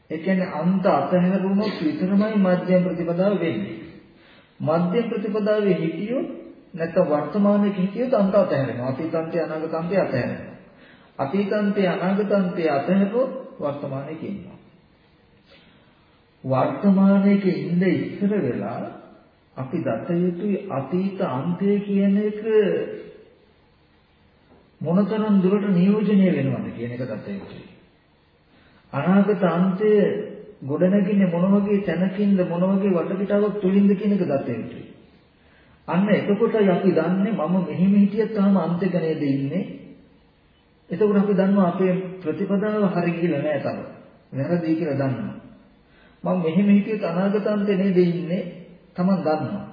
ඒ කියන්නේ අන්ත අතහැරුණොත් විතරමයි මධ්‍යම ප්‍රතිපදාව වෙන්නේ. මධ්‍යම ප්‍රතිපදාවේ හිටියොත් නැත්නම් වර්තමානයේ හිටියොත් අන්ත අතහැරෙනවා. අතීතන්තය අනාගතන්තය අතහැරෙනවා. අතීතන්තය අනාගතන්තය අතහැරුවොත් වර්තමානයේ ඉන්නවා. වර්තමානයේ ඉඳ ඉස්සර වෙලා අපි දත යුතුයි අතීත අන්තය කියන එක මොනතරම් දුරට නියෝජනය වෙනවද කියන එක දත යුතුයි. අනාගත අන්තය ගොඩනගින්නේ මොන වගේ තැනකින්ද මොන වගේ වටපිටාවක් තුලින්ද කියන එක දත යුතුයි. අන්න එතකොටයි අපි දන්නේ මම මෙහෙම හිටියත් තාම අන්තයක නේද ඉන්නේ. එතකොට අපි දන්නවා අපේ ප්‍රතිපදාව හරි කියලා නෑ තාම. වැරදි කියලා දන්නවා. මම මෙහෙම හිටියත් අනාගත අන්තේ නේද ඉන්නේ. Taman දන්නවා.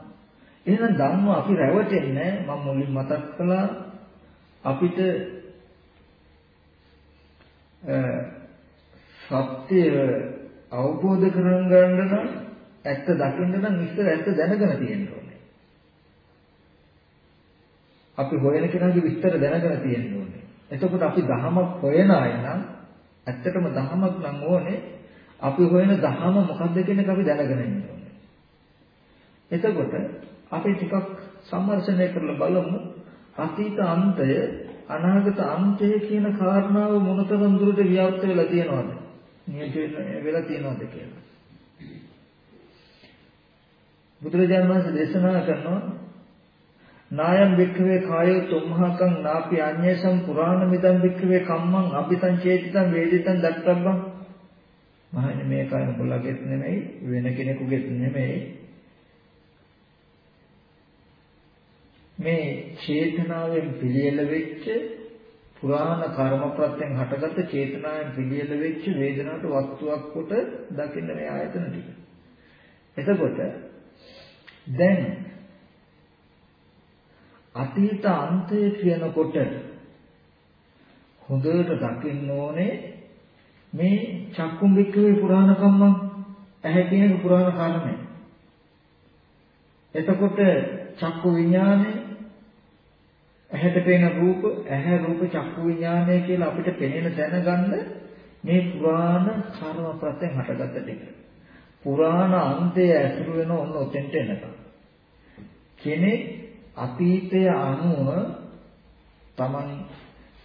එහෙනම් දන්නවා අපි රැවටෙන්නේ මම මුලින් මතක් කළා අපිට සත්‍ය අවබෝධ කරගන්න නම් ඇත්ත දකින්න නම් ඉස්සර ඇත්ත දැනගෙන තියෙන්න ඕනේ. අපි හොයන කෙනාගේ විස්තර දැනගෙන තියෙන්න ඕනේ. එතකොට අපි දහමක් හොයන අය නම් ඇත්තටම දහමක් නම් ඕනේ අපි හොයන දහම මොකක්ද කියන එක අපි දැනගෙන ඉන්න ඕනේ. එතකොට අපි ටිකක් සම්මර්ෂණය කරලා බලමු අතීත අන්තය අනාගත අන්තය කියන කාරණාව මොනතරම් දුරට ව්‍යාප්ත වෙලා තියෙනවද? නියෝජනය වෙලා තියෙනවද කියලා. බුදුරජාණන් වහන්සේ දේශනා කරනවා නායම් වික්ඛවේ කායෝ තුම්හකං නාපි අඤ්ඤේසම් පුරාණ මිදම් වික්ඛවේ කම්මං අபிසංචේතිතං වේදිතං දක්ඛබ්බං මහන්නේ මේ කය නුඹලගෙත් නෙමෙයි වෙන කෙනෙකුගෙත් නෙමෙයි මේ චේතනාවෙන් පිළියෙල වෙච්ච පුරාණ කර්ම ප්‍රත්‍යයෙන් හටගත්ත චේතනාවෙන් පිළියෙල වෙච්ච වේදනාවට වස්තුවක් කොට දකින්න මේ ආයතන ටික. එතකොට දැන් අතීත අන්තය කියනකොට හොඳට දකින්න ඕනේ මේ චක්කුම් වික්‍රේ පුරාණ කම්මං ඇහැ කියන පුරාණ කර්මය. එතකොට චක්කු විඥානය ඇහැට පේන රූප ඇහැ රූප චක්කු විඥානය කියලා අපිට පෙනෙන දැනගන්න මේ පුරාණ කර්ම ප්‍රත්‍යයෙන් හටගත්ත ටික. පුරාණ අන්තය ඇසුරු වෙන ඔන්න ඔතෙන්ට එනකම්. කෙනෙක් අතීතය අනුව Taman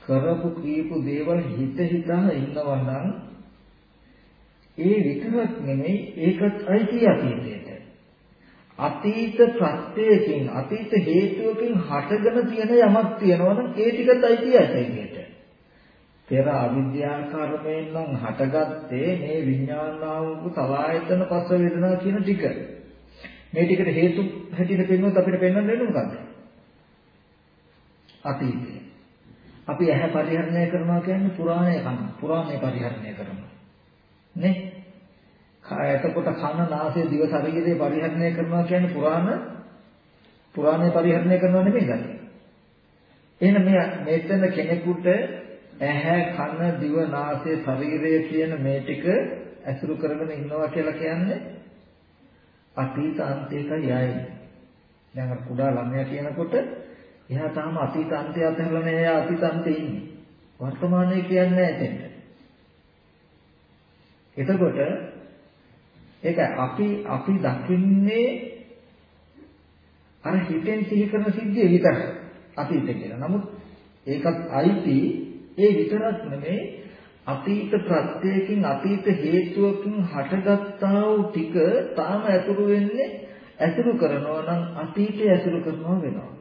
කරපු කීපු දේවල් හිත හිතා ඉන්නවා නම් ඒ විතරක් නෙමෙයි ඒකත් අයිති අතීතයට. අතීත ප්‍රත්‍යයෙන් අතීත හේතුවකින් හටගෙන තියෙන යමක් තියෙනවා නම් ඒ ටිකත් අයිති අතීතයට. පෙර අවිද්‍යා කර්මයෙන් නම් හටගත්තේ මේ විඥානාවක සලායතන පස්ස වේදනා කියන ටික. මේ ටිකට හේතු හැටියට පෙන්වුවොත් අපිට පෙන්වන්න වෙන්නේ මොකද්ද? අතීතය. අපි ඇහැ පරිහරණය කරනවා කියන්නේ පුරාණය කන. පුරාණය පරිහරණය කරනවා. නේ? එතකොට කන, නාසය, දිව, ශරීරය පරිහරණය කරනවා කියන්නේ පුරාණ පුරාණය පරිහරණය කරනවා නෙමෙයි ගන්න. එහෙනම් මේ මෙතන කෙනෙකුට ඇහැ, කන, දිව, නාසය, ශරීරය කියන මේ ටික ඇසුරු කරගෙන ඉන්නවා කියලා කියන්නේ අතීත අන්තයක යයි. දැන් කුඩා ළමයා කියනකොට එයා තාම අතීත අන්තය අතහැරලා නෑ එයා අතීත අන්තේ ඉන්නේ. වර්තමානයේ කියන්නේ එතෙන්ට. එතකොට ඒක අපි අපි දකින්නේ අර හිතෙන් සිහි කරන සිද්ධිය විතරයි අතීත කියලා. නමුත් ඒකත් අයිති ඒ විතරක් නෙමෙයි අතීත ප්‍රත්‍යයකින් අතීත හේතුවකින් හටගත්තා වූ ටික තාම ඇතුළු වෙන්නේ ඇසුරු කරනවා නම් අතීතය ඇසුරු කරනවා වෙනවා.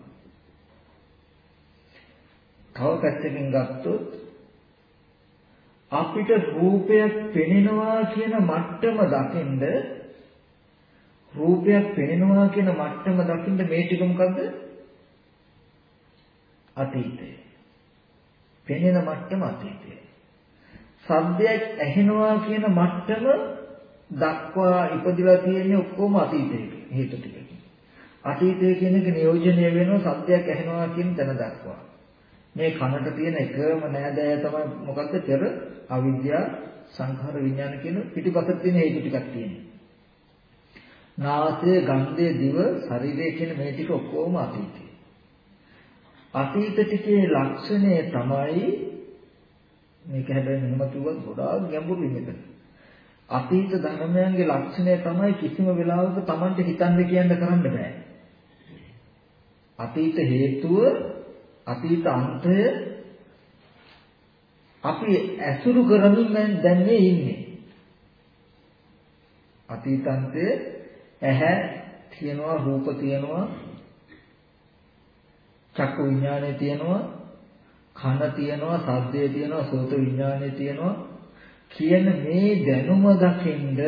තව පැත්තකින් ගත්තොත් අපිට රූපයක් පෙනෙනවා කියන මට්ටම දකින්ද රූපයක් පෙනෙනවා කියන මට්ටම දකින්ද මේ ටික මොකද්ද? අතීතය. පෙනෙන මට්ටම අතීතය. සද්දයක් ඇහෙනවා කියන මට්ටම දක්වා ඉපදිලා තියෙන්නේ ඔක්කොම අතීතයේ හේතු ටික. අතීතය කියන එක නියෝජනය වෙනවා සද්දයක් ඇහෙනවා කියන තැන දක්වා. මේ කනට තියෙන එකම නෑදෑය තමයි මොකද්ද පෙර අවිද්‍යාව සංඛාර විඥාන කියන පිටිපස්සට තියෙන හේතු ටිකක් තියෙනවා. නාසය, ගන්ධය, දිව, ශරීරය කියන මේ ටික ඔක්කොම අතීතය. අතීත ටිකේ ලක්ෂණය තමයි මේක හැබැයි මෙහෙම කිව්වොත් ගොඩාක් ගැඹුරුයි මෙතන. අතීත ධර්මයන්ගේ ලක්ෂණය තමයි කිසිම වෙලාවක Tamanට හිතන්න කියන්න කරන්න බෑ. අතීත හේතුව අතීත අන්තය අපි ඇසුරු කරමින් දැන් මේ ඉන්නේ. අතීතන්තයේ ඇහැ තියෙනවා රූප තියෙනවා චක්කු විඥානය තියෙනවා කන තියෙනවා ශබ්දය තියෙනවා සෝත විඥානය තියෙනවා කියන මේ දැනුම දකින්ද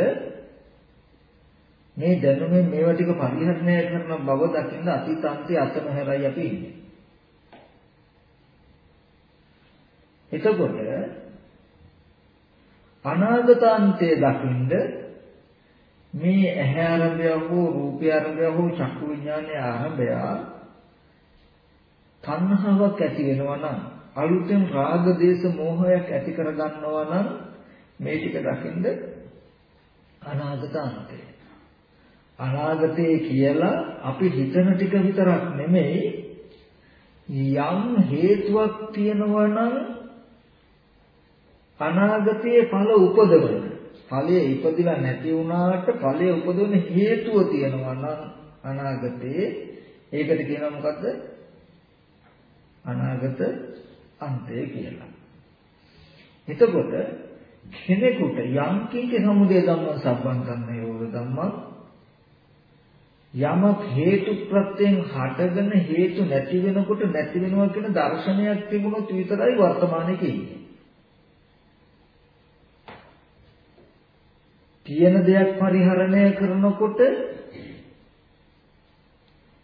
මේ දැනුමෙන් මේවා ටික පරිහරණය කරන බව දකින්න අතීතාන්තයේ අතනහැරයි අපි ඉන්නේ එතකොට අනාගතාන්තය දකින්ද මේ ඇහැ ආරම්භය හෝ රූපය ආරම්භය හෝ චක්කු විඥානයේ ආරම්භය තණ්හාවක් ඇති වෙනවා නම් අලුතෙන් රාග දේශ මොහයක් ඇති කර ගන්නවා නම් මේ ටික දකින්ද අනාගතාන්තය. අනාගතේ කියලා අපි හිතන ටික විතරක් නෙමෙයි යම් හේතුවක් තියෙනවා නම් අනාගතයේ ඵල උපදවන ඵලයේ ඉපදිලා නැති වුණාට ඵලයේ උපදවන හේතුව තියෙනවා නම් අනාගතයේ ඒකට කියනවා මොකද්ද අනාගත අන්තය කියලා. එතකොට කෙනෙකුට යම් කීක සමුදය ධම්ම සම්බන්ධන්න යෝග ධම්ම යමක් හේතු ප්‍රත්‍යයෙන් හටගෙන හේතු නැති වෙනකොට නැති වෙනවා කියන දර්ශනයක් තිබුණොත් විතරයි වර්තමානයේ ඉන්නේ. තියෙන දෙයක් පරිහරණය කරනකොට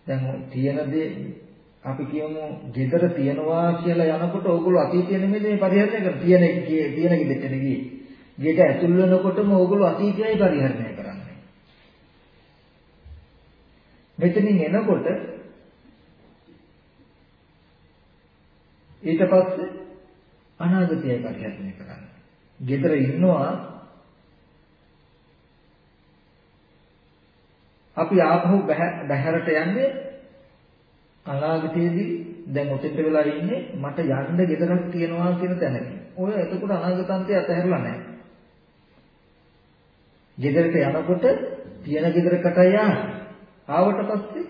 දැන් තියෙන දේ අපි කියමු gedara තියනවා කියලා යනකොට ඕගොල්ලෝ අතීතය නෙමෙයි මේ පරිහරණය කරන්නේ තියෙන තියෙන ගෙදෙට නෙගියේ. ගෙට ඇතුල් වෙනකොටම ඕගොල්ලෝ අතීතයයි පරිහරණය කරන්නේ. මෙතනින් එනකොට ඊට පස්සේ අනාගතයයි පරිහරණය කරන්නේ. gedara ඉන්නවා අපි ආපහු බහැරට යන්නේ අනාගතයේදී දැන් ඔතෙන්ට වෙලා ඉන්නේ මට යන්න ගෙදරක් තියනවා කියන තැනක. ඔය එතකොට අනාගතාන්තය අතහැරලා නැහැ. ගෙදරට යනකොට තියෙන ගෙදරකටයි යන්නේ. ආවට පස්සේ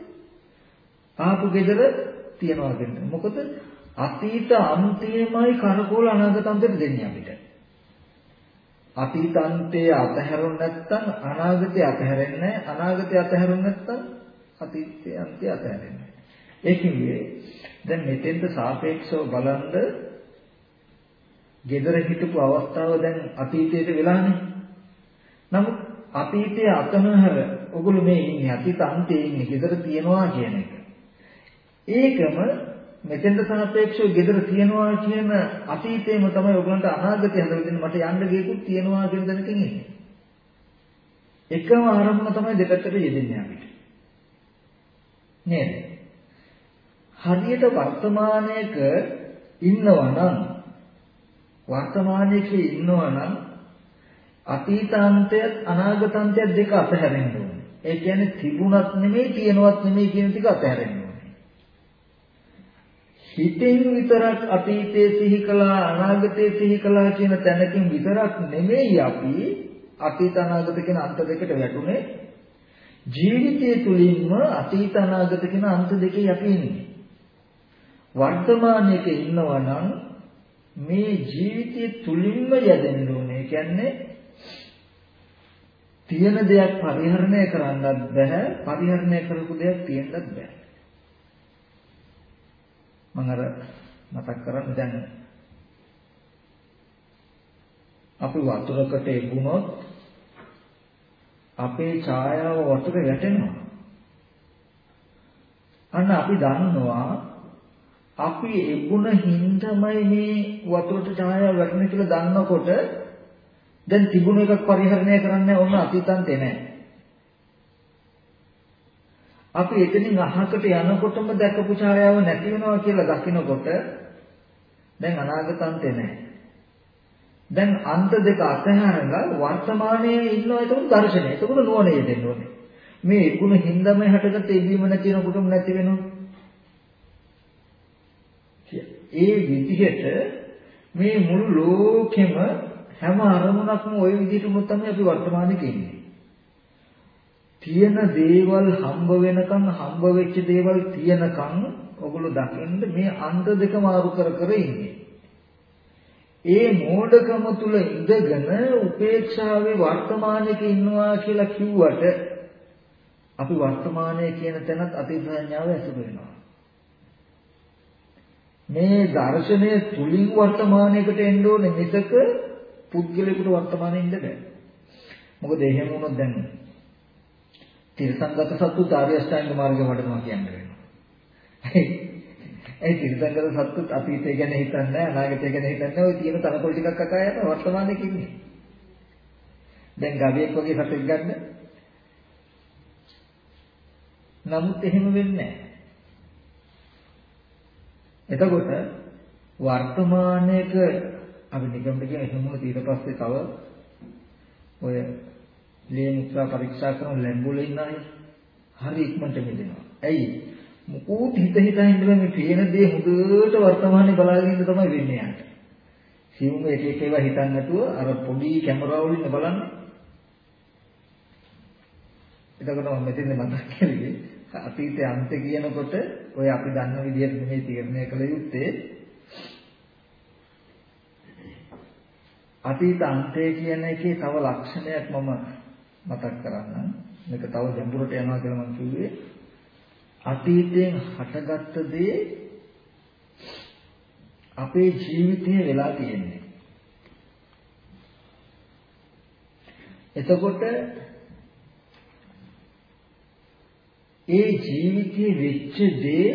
ආපු ගෙදර තියනවා කියන්නේ. මොකද අතීත අන්තයමයි කරකෝල අනාගතාන්තයට දෙන්නේ අපිට. අතීත අන්තය අතහැරුණ නැත්නම් අනාගතය අතහැරෙන්නේ නැහැ. අනාගතය අතහැරුණ නැත්නම් අතීතයේ අන්තය අතහැරෙන්නේ නැහැ. ඒ කියන්නේ දැන් මෙතෙන්ට සාපේක්ෂව බලනද gedara හිටපු අවස්ථාව දැන් අතීතයට වෙලානේ. නමුත් අතීතයේ අතනහර ඔගොල්ලෝ මේ ඉන්නේ අතීත අන්තයේ ඉන්නේ gedara තියනවා කියන එක. ඒකම මෙතෙන්ට සාපේක්ෂව gedara තියනවා කියන අතීතේම තමයි ඔයගලන්ට අනාගතය හදලා දෙන්නේ මට යන්න ගියකුත් තියනවා කියන දැනකින් ඉන්නේ. එකම ආරම්භම තමයි දෙපැත්තට යෙදෙන්නේ අපිට. නේද? හරියට වර්තමානයක ඉන්නවා නම් වර්තමානයේ ඉන්නවා නම් අතීතාන්තයත් අනාගතාන්තයත් දෙක අතහැරෙන්න ඕනේ. ඒ කියන්නේ තිබුණත් නෙමෙයි තියෙනවත් නෙමෙයි කියන ටික අතහැරෙන්න හිතෙන් විතරක් අතීතයේ සිහි කළා අනාගතයේ සිහි කළා කියන තැනකින් විතරක් නෙමෙයි අපි අතීත අනාගත කියන අන්ත දෙකට වැටුනේ. ජීවිතය තුලින්ම අතීත අනාගත කියන අන්ත දෙකේ අපි ඉන්නේ. වර්තමානයේක ඉන්නවා නම් මේ ජීවිතය තුලින්ම යදෙන්න ඕනේ. කියන්නේ තියෙන දෙයක් පරිහරණය කරන්නත් බෑ පරිහරණය කරපු දෙයක් තියෙන්නත් බෑ මම අර මතක් කරන්නේ දැන් අපි වතුරකට එගුණොත් අපේ ඡායාව වතුරේ වැටෙනවා. අන්න අපි දන්නවා අපි එගුණ හින්දාමයි මේ වතුරට ඡායාව වැටෙන කියලා දන්නකොට දැන් තිබුණ එකක් පරිහරණය කරන්න ඕන අතීතන්තේ නැහැ. අපි එතනින් අහකට යනකොටම දැකපු ඡායාව නැති වෙනවා කියලා දකිනකොට දැන් අනාගතන්තේ නැහැ. දැන් අන්ත දෙක අතහැරලා වර්තමානයේ ඉන්නවා ඒක දර්ශනය. ඒක නුවණේ දෙන්න ඕනේ. මේ ගුණ හින්දාම හටගත්ත ඉදීම නැති වෙනකොටම නැති වෙනවා. ඒ විදිහට මේ මුළු ලෝකෙම හැම අරමුණක්ම ওই විදිහටම තමයි අපි වර්තමානයේ ඉන්නේ. තියෙන දේවල් හම්බ වෙනකන් හම්බ වෙච්ච දේවල් තියෙනකන් ඔගොල්ලෝ දකින්න මේ අන්ත දෙක මාරු කර කර ඉන්නේ. ඒ මෝඩකම තුල ඉඳගෙන උපේක්ෂාවේ වර්තමානයේ ඉන්නවා කියලා කිව්වට අපි වර්තමානයේ කියන තැනත් අතීත සංඥාව ඇසුරු වෙනවා. මේ දර්ශනය තුලින් වර්තමානයකට එන්න ඕනේ මිසක පුද්ගලයාට වර්තමානයේ ඉන්න බෑ. මොකද එහෙම වුණොත් දැන් තිරසංගත සත්තු ආර්ය අෂ්ටාංග මාර්ගය වඩනවා කියන්න වෙනවා. ඒ තිරසංගත සත්තුත් අතීතය ගැන හිතන්නේ අනාගතය ගැන හිතන්නේ ওই තියෙන තනකොළ ටිකක් අකා යන වර්තමානයේ ඉන්නේ. දැන් ගවයෙක් වගේ සතෙක් ගන්න. නමුත් එහෙම වෙන්නේ එතකොට වර්තමානයේක අපි නිගමනට කියන එහෙම ඊට පස්සේ තව ඔය ලේ මුත්‍රා පරීක්ෂා කරන ලැබුල ඉන්න අය හරි ඉක්මනට මිදෙනවා. ඇයි? මොකෝත් හිත හිතා ඉඳලා මේ පේන දේ හොඳට වර්තමානයේ බලාගෙන ඉන්න තමයි වෙන්නේ යාට. සිවුම එක එක ඒවා හිතන්නේ නැතුව අර පොඩි කැමරාව වලින් බලන්නේ. එතකොට මම මෙතෙන් මතක් කරේ අතීතයේ අන්ත කියනකොට ඔය අපි දන්න විදිහට මේ තීරණය කළ යුත්තේ අතීත අන්තය කියන එකේ තව ලක්ෂණයක් මම මතක් කරන්න. මේක තව ගැඹුරට යනවා කියලා මම කිව්වේ. අතීතයෙන් හටගත්ත දේ අපේ ජීවිතේ වෙලා තියෙන්නේ. එතකොට ඒ ජීවිතයේ වෙච්ච දේ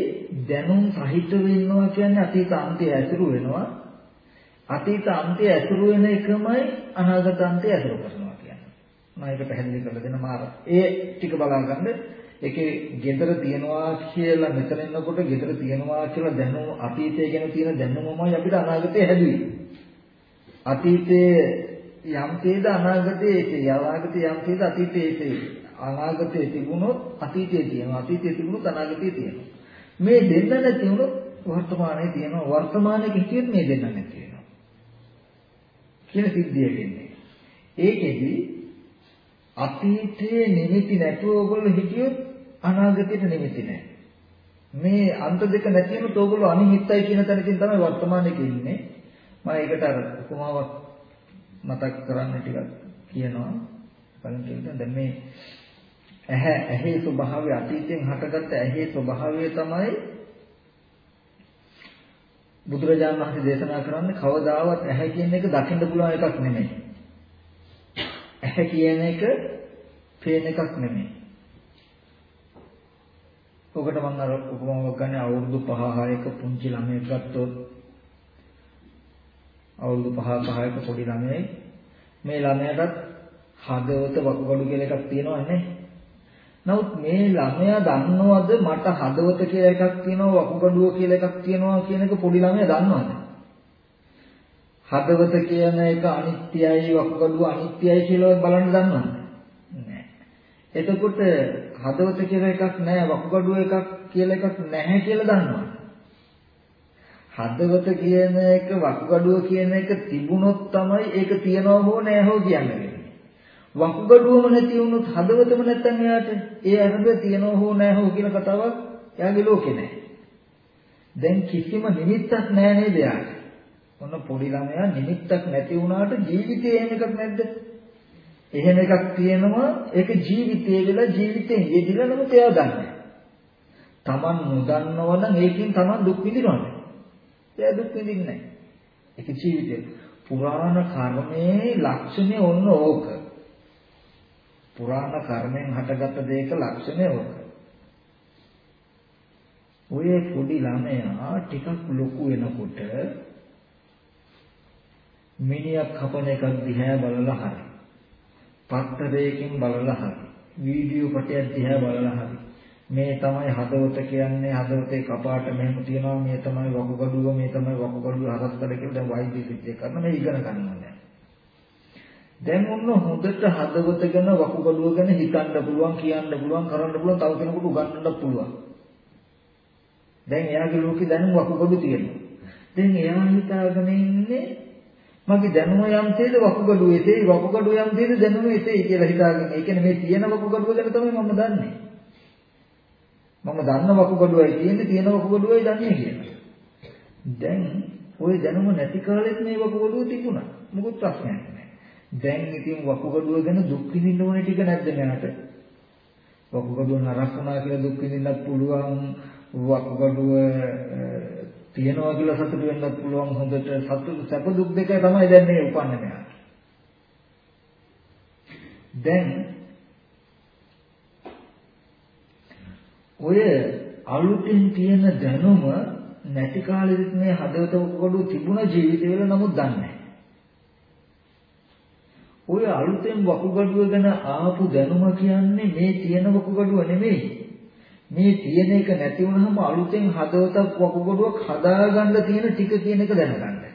දැනුම් සහිත වෙනවා කියන්නේ අතීත අන්තය ඇසුරු වෙනවා. අතීත අන්තය ඇසුරු වෙන එකමයි අනාගත අන්තය ඇසුරු කරනවා කියන්නේ. මම ඒක පැහැදිලි කරලා දෙන්න මාර. ඒ ටික බලාගන්න. ඒකේ gedara තියනවා කියලා මෙතන ඉන්නකොට gedara තියනවා කියලා දැනුම අතීතය ගැන තියෙන දැනුමමයි අපිට අනාගතය හැදුවේ. අතීතයේ යම් තේද අනාගතයේ ඒ අනාගතයේ යම් තේද අතීතයේ ඒ අනාගතයේ තිබුණොත් අතීතයේ තියෙනවා අතීතයේ තිබුණොත් අනාගතයේ තියෙනවා මේ දෙන්න නැති වුණොත් වර්තමානයේ තියෙනවා වර්තමානයේ කිසිත් මේ දෙන්න නැති වෙනවා කියන සිද්ධිය වෙන්නේ ඒකෙදි අතීතයේ නිමිති නැතුව ඔයගොල්ලෝ හිටියොත් අනාගතයට නිමිති නැහැ. මේ අන්ත දෙක නැති වුණොත් ඔයගොල්ලෝ අනිමිත්තයි කියන තැනකින් තමයි වර්තමානයේ ඉන්නේ. මම ඒකට අර උපමාවක් මතක් කරන්න ටිකක් කියනවා. බලන්න කියන දැන් මේ ඇහැ ඇහි ස්වභාවය අතීතයෙන් හටගත්ත ඇහි ස්වභාවය තමයි බුදුරජාණන් වහන්සේ දේශනා කරන්නේ කවදාවත් ඇහැ කියන එක දකින්න පුළුවන් එකක් නෙමෙයි. ඇහැ කියන එක පේන එකක් නෙමෙයි. ඔකට මම අර උපමාවක් ගන්න අවුරුදු 5 6ක පුංචි ළමයෙක් ගත්තොත් අවුරුදු 5 6ක පොඩි ළමයෙක් මේ ළමයාටත් හදවත වකුගඩු කියලා එකක් තියෙනවා නේ. නමුත් මේ ළමයා දන්නවද මට හදවත කියලා එකක් තියෙනවා වකුගඩුව කියලා එකක් තියෙනවා කියන එක පොඩි ළමයා දන්නවද? හදවත කියන එක අනිත්‍යයි වකුගඩුව අනිත්‍යයි කියලා බලන්න දන්නවද? නෑ. එතකොට හදවත කියලා එකක් නෑ වකුගඩුව එකක් කියලා එකක් නැහැ කියලා දන්නවද? හදවත කියන එක වකුගඩුව කියන එක තිබුණොත් තමයි ඒක තියනවා හෝ නැහැ හෝ කියන්නේ. වකුගඩුවම නැති වුණොත් හදවතම නැත්තම් එයාට ඒ අරබ තියනවා හෝ නැහැ හෝ කියන කතාවක් එයාගේ ලෝකේ නැහැ. දැන් කිසිම නිමිත්තක් නැහැ නේද එයාට? මොන පොඩි ළමයා නිමිත්තක් නැති වුණාට ජීවිතේ එහෙම එකක් නැද්ද? එහෙම එකක් තියෙනවා ඒක ජීවිතේ වෙලා ජීවිතෙන් යෙදිලා නමුත් එයා දන්නේ තමන් නොදන්නව නම් ඒකෙන් තමන් දුක් විඳිනවද? එයා දුක් විඳින්නේ නැහැ. ඒක ජීවිතේ. පුරාණ කර්මයේ ලක්ෂණය ඔන්න ඕක. පුරාණ කර්මෙන් හටගත්ත දෙයක ලක්ෂණය ඕක. ඔය පොඩි ළමයා ටිකක් ලොකු වෙනකොට මිනිහක් කපන එකක් දිහා බලලා හරි. පත්තරයකින් බලලා හරි. වීඩියෝ පටයක් දිහා බලලා හරි. මේ තමයි හදවත කියන්නේ හදවතේ කපාට මෙහෙම තියෙනවා මේ තමයි වකුගඩුව මේ තමයි වකුගඩුව හරස්කඩ කියලා දැන් වෛද්‍ය විද්‍ය කරන මේ ඉගෙන ගන්නවා දැන්. දැන් ඔන්න හොඳට හදවත ගැන වකුගඩුව ගැන හිතන්න පුළුවන් කියන්න පුළුවන් කරන්න පුළුවන් තව කෙනෙකුට උගන්වන්න පුළුවන්. දැන් එයාගේ ලෝකේ දැනුම වකුගඩු තියෙනවා. දැන් එයා හිතාගෙන ඉන්නේ මගේ දැනුම යම්සේද වකුගඩුව එසේ වකුගඩුව යම්සේද දැනුම එසේ කියලා හිතාගෙන. ඒ කියන්නේ මේ තියෙන වකුගඩුව ගැන තමයි මම දන්නේ. මම දන්න වකුගඩුවයි තියෙන්නේ තියෙන වකුගඩුවයි දන්නේ කියලා. දැන් ওই දැනුම නැති කාලෙත් මේ වකුගඩුව තිබුණා. මොකුත් ප්‍රශ්නයක් නැහැ. දැන් ඉතින් වකුගඩුව ගැන දුක් විඳින්න ඕනේ ටික නැද්ද මෙයාට? වකුගඩුව නරක වුණා කියලා දුක් විඳින්නත් පුළුවන්. වකුගඩුව තියනවා කියලා සතුට වෙන්නත් පුළුවන් හොඳට සතුට සැප දුක් දෙක තමයි දැන් මේ උපන්නේ මෙයාට. දැන් ඔය අලුතින් තියෙන දැනුම නැති කාලෙදිත් මේ හදවත කොඩු තිබුණ ජීවිතවල නමුත් දන්නේ ඔය අලුතෙන් වකුගඩුව ගැන ආපු දැනුම කියන්නේ මේ තියෙන වකුගඩුව නෙමෙයි. මේ තියෙන එක නැති වුනහම අලුතෙන් හදවතක් වකුගඩුවක් හදාගන්න තියෙන ටික කියන එක දැනගන්න.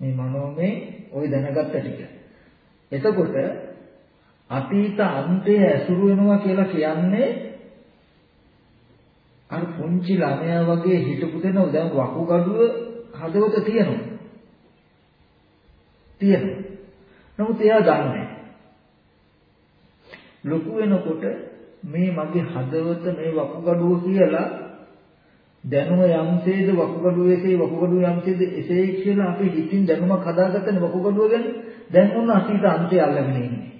මේ මනෝමය ওই දැනගත්ත ටික. එතකොට අතීත අන්තය ඇසුරු වෙනවා කියලා කියන්නේ අර පුංචි ළමයා වගේ හිටපු දෙනව දැන් වකුගඩුව හදවත තියෙනවා. තියෙනවා. නමුත් එයා දන්නේ ලොකු වෙනකොට මේ මගේ හදවත මේ වකුගඩුව කියලා දැනුම යම්සේද වකුගඩුවේසේ වකුගඩුව යම්සේද එසේ කියලා අපි හිතින් දැනුමක් හදාගත්තනේ වකුගඩුව ගැන දැන් ඔන්න අතීත අන්තය අල්ලගෙන ඉන්නේ.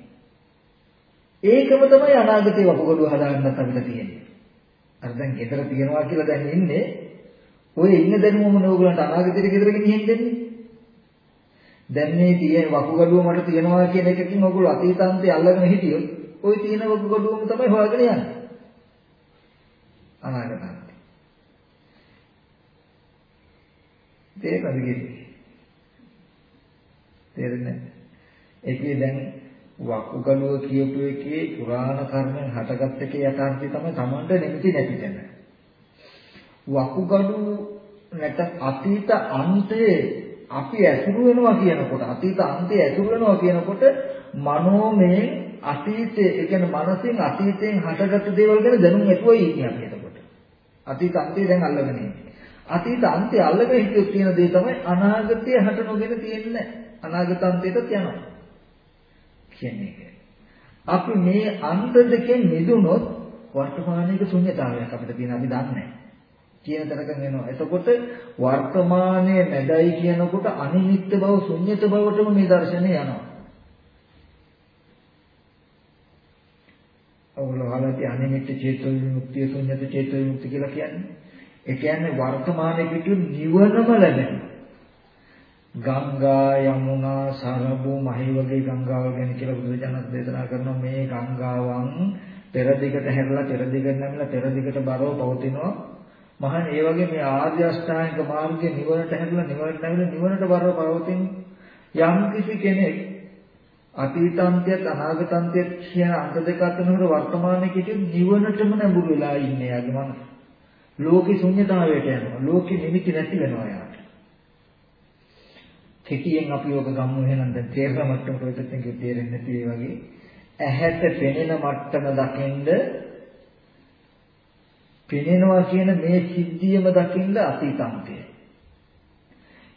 ඒකම තමයි අනාගතේ වකුගඩුව හදාගන්නත් අපිට තියෙන්නේ. අර දැන් ගෙදර තියනවා කියලා දැන් ඉන්නේ ඔය ඉන්න දැනුමම නෝගලන්ට අනාගතේට ගෙදර ගෙනිහින් දෙන්නේ. දැන් මේ තියෙන වකුගඩුව මට තියෙනවා කියන එකකින් ඔයගොල්ලෝ අතීතාන්තේ අල්ලගෙන හිටියොත් ওই තියෙන වකුගඩුවම තමයි හොයාගෙන යන්නේ. අනාගතන්තේ. තේරෙනවද තේරෙන්නේ? ඒකේ දැන් වකුගඩුව කියපු එකේ පුරාණ කර්මෙන් හටගත් එකේ යථාර්ථය තමයි Tamanට නිමිති නැති තැන. වකුගඩුව නැත අතීත අන්තයේ අපි ඇසුරු වෙනවා කියනකොට අතීත අන්තය ඇසුරු වෙනවා කියනකොට මනෝමය අතීතයේ ඒ කියන්නේ මනසින් අතීතයෙන් හටගත්තු දේවල් ගැන දැනුම් ඇතුවයි ඉන්නේ අපි එතකොට. අතීත අන්තය දැන් අල්ලගෙන ඉන්නේ. අතීත අන්තය අල්ලගෙන හිටියොත් තියෙන දේ තමයි අනාගතය හට නොගෙන තියෙන්නේ. අනාගත අන්තයට යනවා. කියන්නේ ඒක. අපි මේ අන්ත දෙකෙන් මිදුනොත් වර්තමානයේ ශුන්‍යතාවයක් අපිට තියෙන අපි දන්නේ නැහැ. කියන තරකන් එනවා. එතකොට වර්තමානයේ නැදයි කියනකොට අනිමිත්ත බව ශුන්්‍යත බවටම මේ දර්ශනය යනවා. ඔයගොල්ලෝ අහලා අනිමිත්ත චේතෝ විමුක්තිය ශුන්්‍යත චේතෝ විමුක්තිය කියලා කියන්නේ. ඒ කියන්නේ වර්තමානයේ පිටු නිවනම ලැබෙන. ගංගා යමුනා සරබු මහි වගේ ගංගාවල් ගැන කියලා බුදුරජාණන් දේශනා කරනවා මේ ගංගාවන් පෙර දිගට හැරලා පෙර දිගට නැමිලා පෙර දිගට බරව පවතිනවා මහන් ඒ වගේ මේ ආර්ය අෂ්ටාංගික මාර්ගයේ නිවනට හැදලා නිවනට නැවිලා නිවනට බරව පවතින යම් කිසි කෙනෙක් අතීතාන්තයත් අනාගතාන්තයත් කියන අන්ත දෙක අතර වර්තමානයේ කිටිය නිවනටම නැඹුරු වෙලා ඉන්නේ යාගේ මනස. ලෝකේ ශුන්‍යතාවයට යනවා. ලෝකේ නිමිති නැති වෙනවා යාට. කෙටියෙන් අපි ඔබ ගමු එහෙනම් දැන් තේරෙන මට්ටමට ඔය දෙකෙන් තේරෙන්නේ නැති ඒ වගේ ඇහැට පෙනෙන මට්ටම දකින්ද පෙනෙනවා කියන මේ සිද්ධියම දකින්න අතීතන්තය.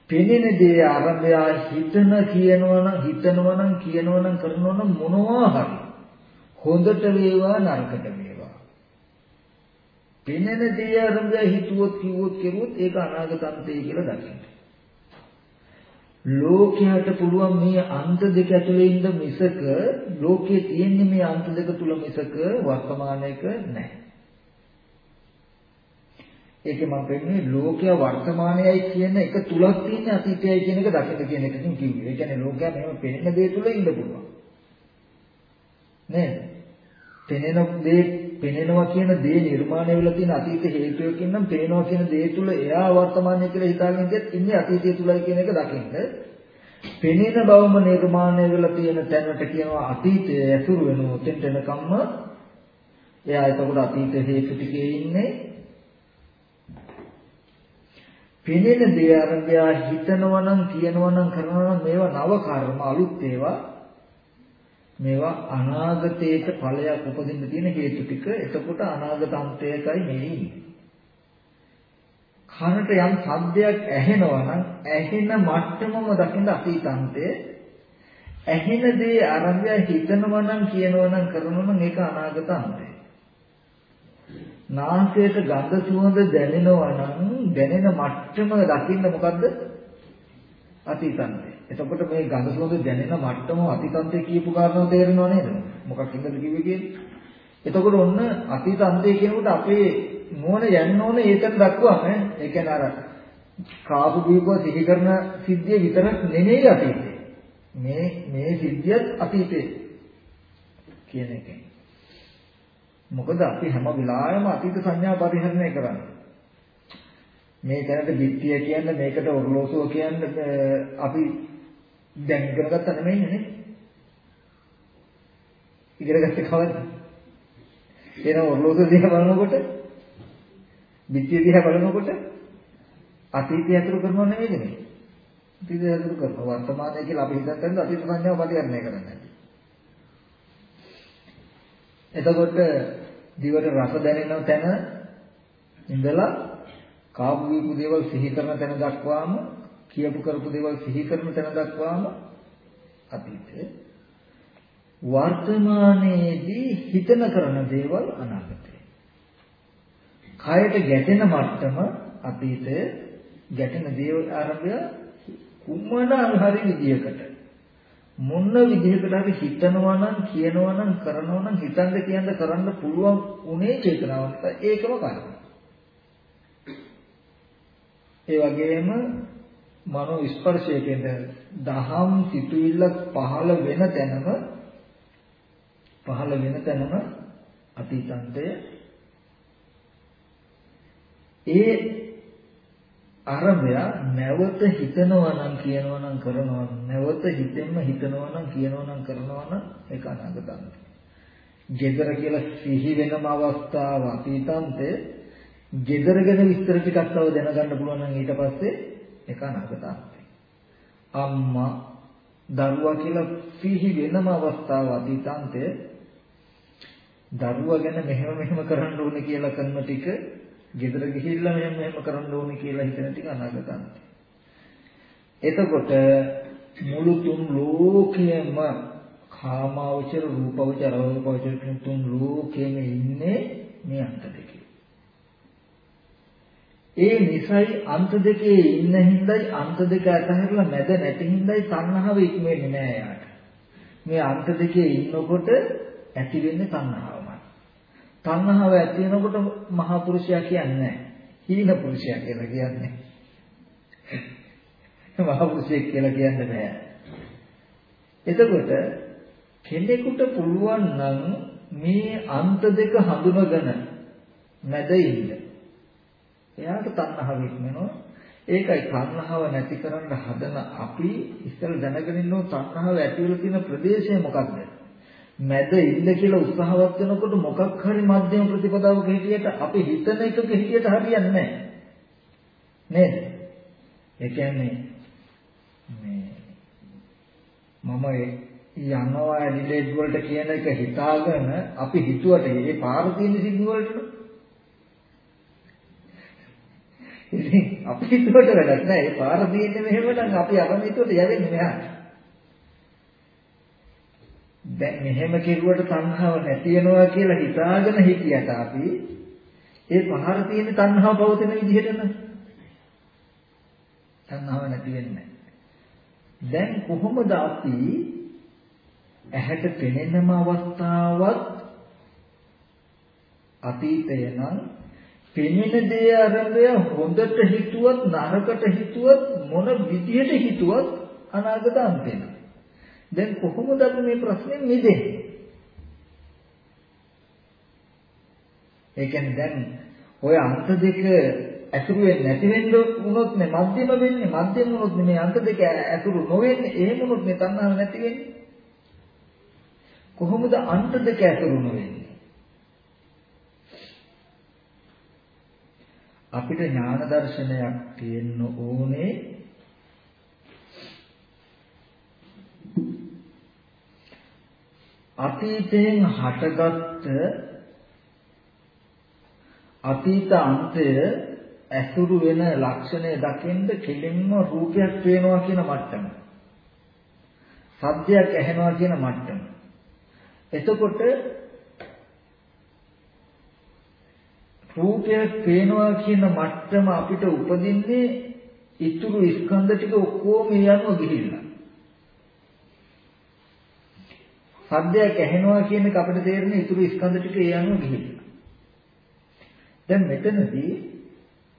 පෙනෙන දේ ආරම්භය හිතන කියනවා නම් හිතනවා නම් කියනවා නම් කරනවා නම් මොනවා හරි හොඳට වේවා නරකට වේවා. පෙනෙන දේ ආරම්භය හිතුවොත් කිව්වොත් කෙරුවොත් ඒක අනාගතන්තය කියලා දකින්න. ලෝකයට පුළුවන් මේ අන්ත දෙක ඇතුලේ ඉන්න මිසක ලෝකයේ තියෙන්නේ මේ අන්ත දෙක තුල මිසක වර්තමානයක නැහැ. ඒකේ මම කියන්නේ ලෝකය වර්තමානයයි කියන එක තුලක් තියෙන අතීතයයි කියන එක දකින්න කියන එකකින් කිව්වේ. ඒ කියන්නේ ලෝකයා මෙහෙම පෙනෙන දේ තුල ඉන්න පුළුවන්. නේද? පෙනෙන දේ පෙනෙනවා කියන දේ නිර්මාණය වෙලා තියෙන අතීත හේතුවකින් නම් පේනවා කියන දේ තුල එයා වර්තමානය කියලා හිතාගෙන ඉඳියත් ඉන්නේ අතීතය තුලයි කියන එක දකින්න. පෙනෙන බවම නිර්මාණය වෙලා තියෙන තැනට කියනවා අතීතය ඇසුරු වෙනවා. තෙන්ට එනකම්ම එයා එතකොට අතීත හේතු ටිකේ ඉන්නේ පෙනෙන දේ අරඹයා හිතනවා නම් කියනවා නම් කරනවා නම් මේවා නව කර්ම අලුත් ඒවා. මේවා අනාගතේට ඵලයක් උපදින්න තියෙන හේතු ටික. එතකොට අනාගත අන්තයකයි මේ කනට යම් ශබ්දයක් ඇහෙනවා නම් ඇහෙන මට්ටමම දකින්න අතීත අන්තය ඇහෙන දේ අරඹයා හිතනවා නම් කියනවා නම් කරනවා නම් ඒක අනාගත අන්තය නාසයට ගඳ සුවඳ දැනෙනවා නම් දැනෙන මට්ටම දකින්න මොකද්ද? අතීතන්තය. එතකොට මේ ගඳ සුවඳ දැනෙන මට්ටම අතීතන්තය කියපු කාරණාව තේරෙනව නේද? මොකක් හින්දාද කිව්වේ කියන්නේ? එතකොට ඔන්න අතීතන්තය කියනකොට අපේ මොන යන්න ඕනේ ඒකත් දක්වම ඒ කියන්නේ අර කාපු දීපුව සිහි කරන සිද්ධිය විතරක් නෙමෙයි අතීතේ. මේ මේ සිද්ධියත් අතීතේ කියන එකෙන්. මොකද අපි හැම වෙලාවෙම අතීත සංඥා පරිහරණය කරන්නේ. මේ තැනට බිත්තිය කියන්නේ මේකට ඔරලෝසුව කියන්නේ අපි දැන් ඉගෙන ගත්තා නෙමෙයිනේ නේ. ඉගෙන ගත්තේ කවද්ද? එන ඔරලෝසුව දිහා බලනකොට බිත්තිය දිහා බලනකොට අතීතය අතුරු කරනව නෙමෙයිද මේ? අතීතය අතුරු කරනවා. වර්තමානය කියලා අපි හිතන්නේ අතීත සංඥාව පරිහරණය කරන්නේ. එතකොට දිවට රස දැනෙන තැන ඉඳලා කාපු වීපු දේවල් සිහි කරන තැන දක්වාම කියපු කරපු දේවල් සිහි කරන තැන දක්වාම අතීතය වර්තමානයේදී හිතන කරන දේවල් අනාගතය. කයට ගැටෙන මට්ටම අතීතය ගැටෙන දේවල් ආරම්භය කුමන හරි විදියකට මොන විදිහකට හරි හිතනවා නම් කියනවා නම් කරනවා නම් හිතන්න කියන්න කරන්න පුළුවන් උනේ චේතනාවක් ඒකම කරනවා. ඒ වගේම මනෝ ස්පර්ශයෙන් දහම් සිතුවිල්ලක් පහළ වෙන තැනම පහළ වෙන තැනම අතීතන්තය ඒ අරබය නැවත හිතනවා නම් කියනවා නම් කරනවා නැවත හිතෙන්න හිතනවා නම් කියනවා නම් කරනවා නම් ඒක අනාගතන්තය. gedara කියලා සිහි වෙනම අවස්ථාව අතීතන්තේ gedara ගැන විස්තර ටිකක් තව දැනගන්න පුළුවන් නම් ඊට පස්සේ ඒක අනාගතන්තය. අම්මා දරුවා කියලා සිහි වෙනම අවස්ථාව අතීතන්තේ දරුවා ගැන මෙහෙම මෙහෙම කරන්න ඕනේ කියලා කරන ටික ගෙදර ගිහිල්ලා මෙහෙම මෙහෙම කරන්න ඕනේ කියලා හිතන ටික අනාගතන්තය. එතකොට මුළු තුන් ලෝකයේම කාමාවචර රූපවචර අරූපවචර කියන තුන් ලෝකෙම ඉන්නේ මේ අන්ත දෙකේ. ඒ නිසයි අන්ත දෙකේ ඉන්න හින්දායි අන්ත දෙක අතහැරලා මැද නැති හින්දායි තණ්හාව ඉක්මෙන්නේ නෑ යාට. මේ අන්ත දෙකේ ඉන්නකොට ඇති වෙන්නේ තණ්හාවමයි. තණ්හාව ඇති වෙනකොට මහා පුරුෂයා කියන්නේ හීන පුරුෂයා කියලා කියන්නේ. මහා පුරුෂයෙක් කියලා කියන්න බෑ. එතකොට කෙනෙකුට පුළුවන් නම් මේ අන්ත දෙක හඳුනගෙන මැද ඉන්න. එයාට තණ්හාව ඉක්මනවා. ඒකයි තණ්හාව නැති කරන්න හදන අපි ඉස්සෙල් දැනගෙන ඉන්නෝ තණ්හාව ඇති වෙලා තියෙන ප්‍රදේශය මොකක්ද? මැද ඉන්න කියලා උත්සාහවත් වෙනකොට මොකක් හරි මධ්‍යම ප්‍රතිපදාවක හිටියට අපි හිතන එකක හිටියට හරියන්නේ නැහැ. නේද? ඒ කියන්නේ මේ මම යනවා ඇඩිලේඩ් වලට කියන එක හිතාගෙන අපි හිතුවට ඒ පාර තියෙන සිග්නල් වලට ඉතින් අපි හිතුවට වැඩක් නැහැ ඒ පාර තියෙන්නේ මෙහෙම නම් අපි අරන් හිතුවට යවෙන්නේ මෙහාට දැන් මෙහෙම කෙරුවට තණ්හාව නැති වෙනවා කියලා හිතාගෙන හිටියට අපි ඒ පහර තියෙන තණ්හාව පවතින විදිහට නේද තණ්හාව නැති වෙන්නේ දැන් කොහොමද අපි ඇහැට පෙනෙනම අවස්ථාවත් අතීතය නම් පෙනෙන දේ අරඹය හොඳට හිතුවත් නරකට හිතුවත් මොන විදියට හිතුවත් අනාගත අන්තේන. දැන් කොහොමද අපි මේ ප්‍රශ්නේ මිදෙන්නේ? ඒ කියන්නේ දැන් ඔය අන්ත දෙක ඇසුරු වෙන්නේ නැති වෙන්න වුණොත් නේ මධ්‍යම වෙන්නේ මධ්‍යම වුණොත් මේ අන්ත දෙක ඇසුරු නොවෙන්නේ එහෙම වුණොත් මේ තණ්හාව නැති වෙන්නේ කොහොමද අන්ත දෙක ඇතුළු වෙන්නේ? අපිට ඥාන දර්ශනයක් තියෙන්න ඕනේ අතීතයෙන් හටගත්ත අතීත අන්තය ඇසුරු වෙන ලක්ෂණය දකින්ද කෙලින්ම රූපයක් පේනවා කියන මට්ටම. සද්දයක් ඇහෙනවා කියන මට්ටම. එතකොට රූපයක් පේනවා කියන මට්ටම අපිට උපදින්නේ ඉතුරු ස්කන්ධ ටික ඔක්කොම යනවා ගිහිල්ලා. සද්දයක් ඇහෙනවා කියන එක අපිට තේරෙන්නේ ඉතුරු ස්කන්ධ ටික යනවා ගිහිල්ලා. දැන් මෙතනදී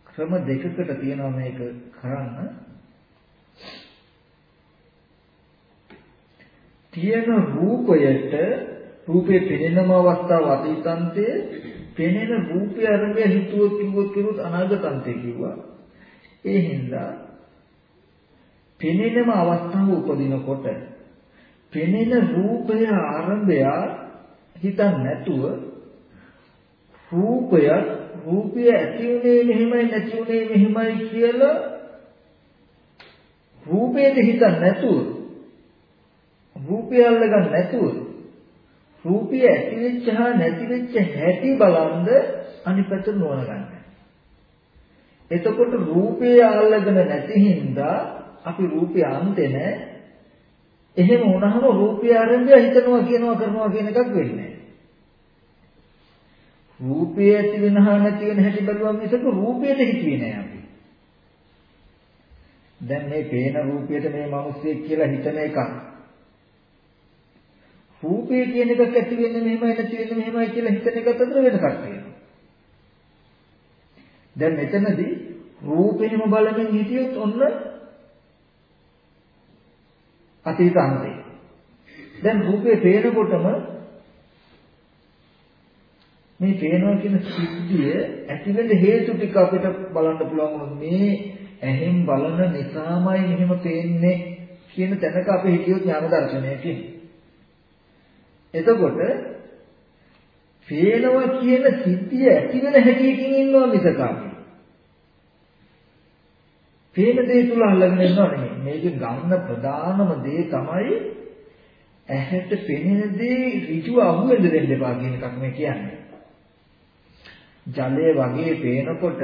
ක්‍රම දෙකකට තියෙනවා මේක කරන්න. තියෙන රූපයට රූපේ පෙනෙනම අවස්ථාව අතීතන්තයේ පෙනෙන රූපය අරඹය හිතුවොත් කිව්වොත් කිව්වොත් අනාගතන්තය කිව්වා. ඒ හින්දා පෙනෙනම අවස්ථාව උපදිනකොට පෙනෙන රූපය ආරම්භය හිතන්නේ නැතුව රූපය රූපය ඇති උනේ මෙහෙමයි නැති උනේ මෙහෙමයි කියලා රූපයට හිතන්නේ නැතුව රූපය අල්ලගන්න නැතුව රූපය ඇති වෙච්ච හා නැති වෙච්ච හැටි බලන්ද අනිපත නොවන ගන්න. එතකොට රූපය අල්ලගෙන නැති හින්දා අපි රූපය අන්තේ නැහැ. එහෙම වුණාම රූපය ආරම්භය හිතනවා කියනවා කරනවා කියන එකක් වෙන්නේ රූපය ඇති වෙන හා නැති වෙන හැටි බලුවම මිසක රූපයට හිතුවේ නෑ අපි. දැන් මේ පේන රූපයට මේ මිනිස්සෙක් කියලා හිතන එකක් රූපය කියන එකක් ඇති වෙන්නේ මෙහෙමයි නැති වෙන්නේ මෙහෙමයි කියලා හිතන එකත් අතර වෙනසක් තියෙනවා. දැන් මෙතනදී රූපේම බලමින් හිටියොත් ඔන්න අතීත අන්තේ. දැන් රූපේ පේනකොටම මේ පේනවා කියන සිද්ධිය ඇති වෙන්න හේතු ටික අපිට බලන්න පුළුවන් මේ ඇහෙන් බලන නිසාමයි මෙහෙම පේන්නේ කියන තැනක අපි හිතියොත් ඥාන දර්ශනයකින්. එතකොට පේනවා කියන සිද්ධිය ඇති වෙන හැටියකින් ඉන්නවා මිසක අපි. පේන දේ තුල අල්ලගෙන ඉන්නව නෙමෙයි. මේක ගන්න ප්‍රධානම දේ තමයි ඇහැට පෙනෙන දේ ඍජුව අහුවෙන්න දෙන්න එපා කියන එකක් මේ කියන්නේ. ජලය වගේ පේනකොට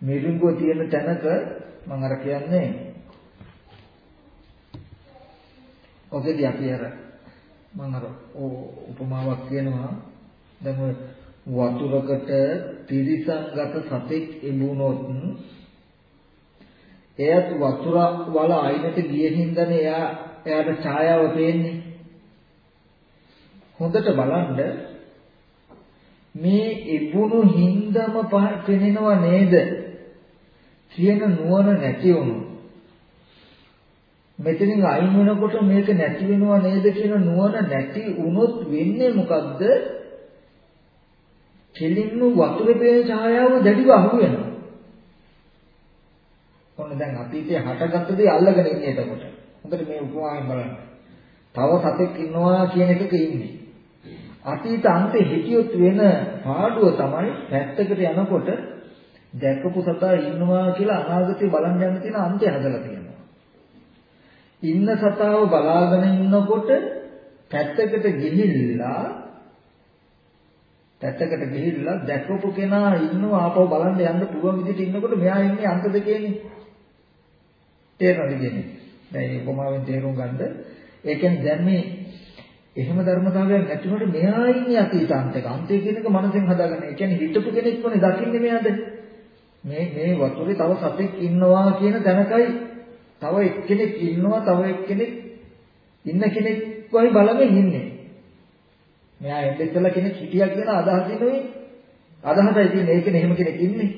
මිරිඟුව තියෙන තැනක මම අර කියන්නේ ඔකෙදී අපි අර මම අර උපමාවක් කියනවා දැන් ඔය වතුරකට තිරිසංගත සතෙක් එමුණොත් එයත් වතුර වල අයිනට ගිය හින්දානේ එයා එයාට ඡායාව පේන්නේ හොඳට බලන්න මේ ඉබුණු හින්දම පෙනෙනව නේද කියන නුවණ නැති වුණොත් මෙතනින් අයින් වෙනකොට මේක නැති වෙනව නේද කියන නුවණ නැති වුණොත් වෙන්නේ මොකද්ද? කෙලින්ම වතුරේ පේන ඡායාව දැඩිව අහු වෙනවා. ඔන්න දැන් අතීතයේ හටගත්ත දේ අල්ලගෙන ඉන්නේ එතකොට. හොඳට මේ උපමාවෙන් බලන්න. තව සතෙක් ඉන්නවා කියන එකක ඉන්නේ. අතීත අන්තේ හිතියොත් වෙන පාඩුව තමයි පැත්තකට යනකොට දැකපු සතා ඉන්නවා කියලා අනාගතේ බලන් යන්න තියෙන අන්තය හදලා තියෙනවා. ඉන්න සතාව බලාගෙන ඉන්නකොට පැත්තකට ගිහිල්ලා පැත්තකට ගිහිල්ලා දැකපු කෙනා ඉන්නවා ආපහු බලන්න යන්න පුළුවන් විදිහට ඉන්නකොට මෙයා ඉන්නේ අන්ත දෙකේනේ. තේරෙනවද කියන්නේ? දැන් මේ උපමාවෙන් තේරුම් ගන්න. ඒ කියන්නේ දැන් මේ එහෙම ධර්මතාවයක් නැතිවට මෙයා ඉන්නේ අතීතාන්තක. අන්තය කියන එක මනසෙන් හදාගන්න. ඒ කියන්නේ හිතපු කෙනෙක් වනේ දකින්නේ මෙයාද? මේ මේ වතුරේ තව සතෙක් ඉන්නවා කියන දැනකයි තව එක්කෙනෙක් ඉන්නවා තව එක්කෙනෙක් ඉන්න කෙනෙක් වයි බලමින් ඉන්නේ. මෙයා එන්නේ ඉතලා කෙනෙක් හිටියා කියන අදහසින් නෙවෙයි. අදහසයි තියෙන්නේ ඒකනේ එහෙම කෙනෙක් ඉන්නේ.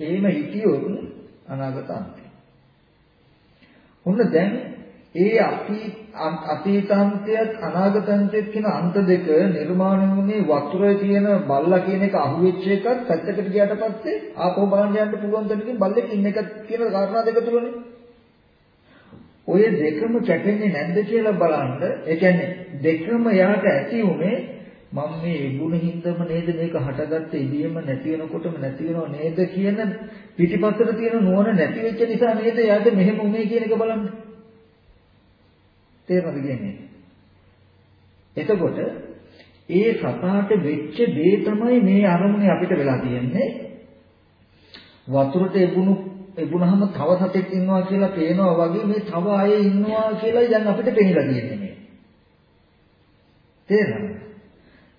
එහෙම හිටියොත් අනාගත අන්තය. ඔන්න දැන් ඒ අතීතාන්තයත් අනාගතාන්තයත් කියන අන්ත දෙක නිර්මාණය වුණේ වතුරේ තියෙන බල්ලා කියන එක අහුවෙච්ච එකත් පැත්තකට ගියාට පස්සේ ආපහු බලන්න යන්න පුළුවන් දෙයකින් බල්ලෙක් ඉන්න එක කියන කාරණා දෙක තුලනේ. ඔය දෙකම කැපෙන්නේ නැද්ද කියලා බලන්න. ඒ කියන්නේ දෙකම යාට ඇති උනේ මම මේ ගුණ හින්දම නේද මේක හටගත්තේ ඉබේම නැති වෙනකොටම නැති වෙනව නේද කියන පිටිපස්සට තියෙන නුවණ නැති වෙච්ච නිසා නේද යාට මෙහෙම උනේ කියන එක බලන්න. තේරෙනවද කියන්නේ? එතකොට ඒ සතාට වෙච්ච දේ තමයි මේ අරමුණේ අපිට වෙලා තියෙන්නේ. වතුරට එබුණු එබුණාම තව සතෙක් ඉන්නවා කියලා පේනවා වගේ මේ තව අය ඉන්නවා කියලා දැන් අපිට පේනලා තියෙන්නේ මේ. තේරෙනවද?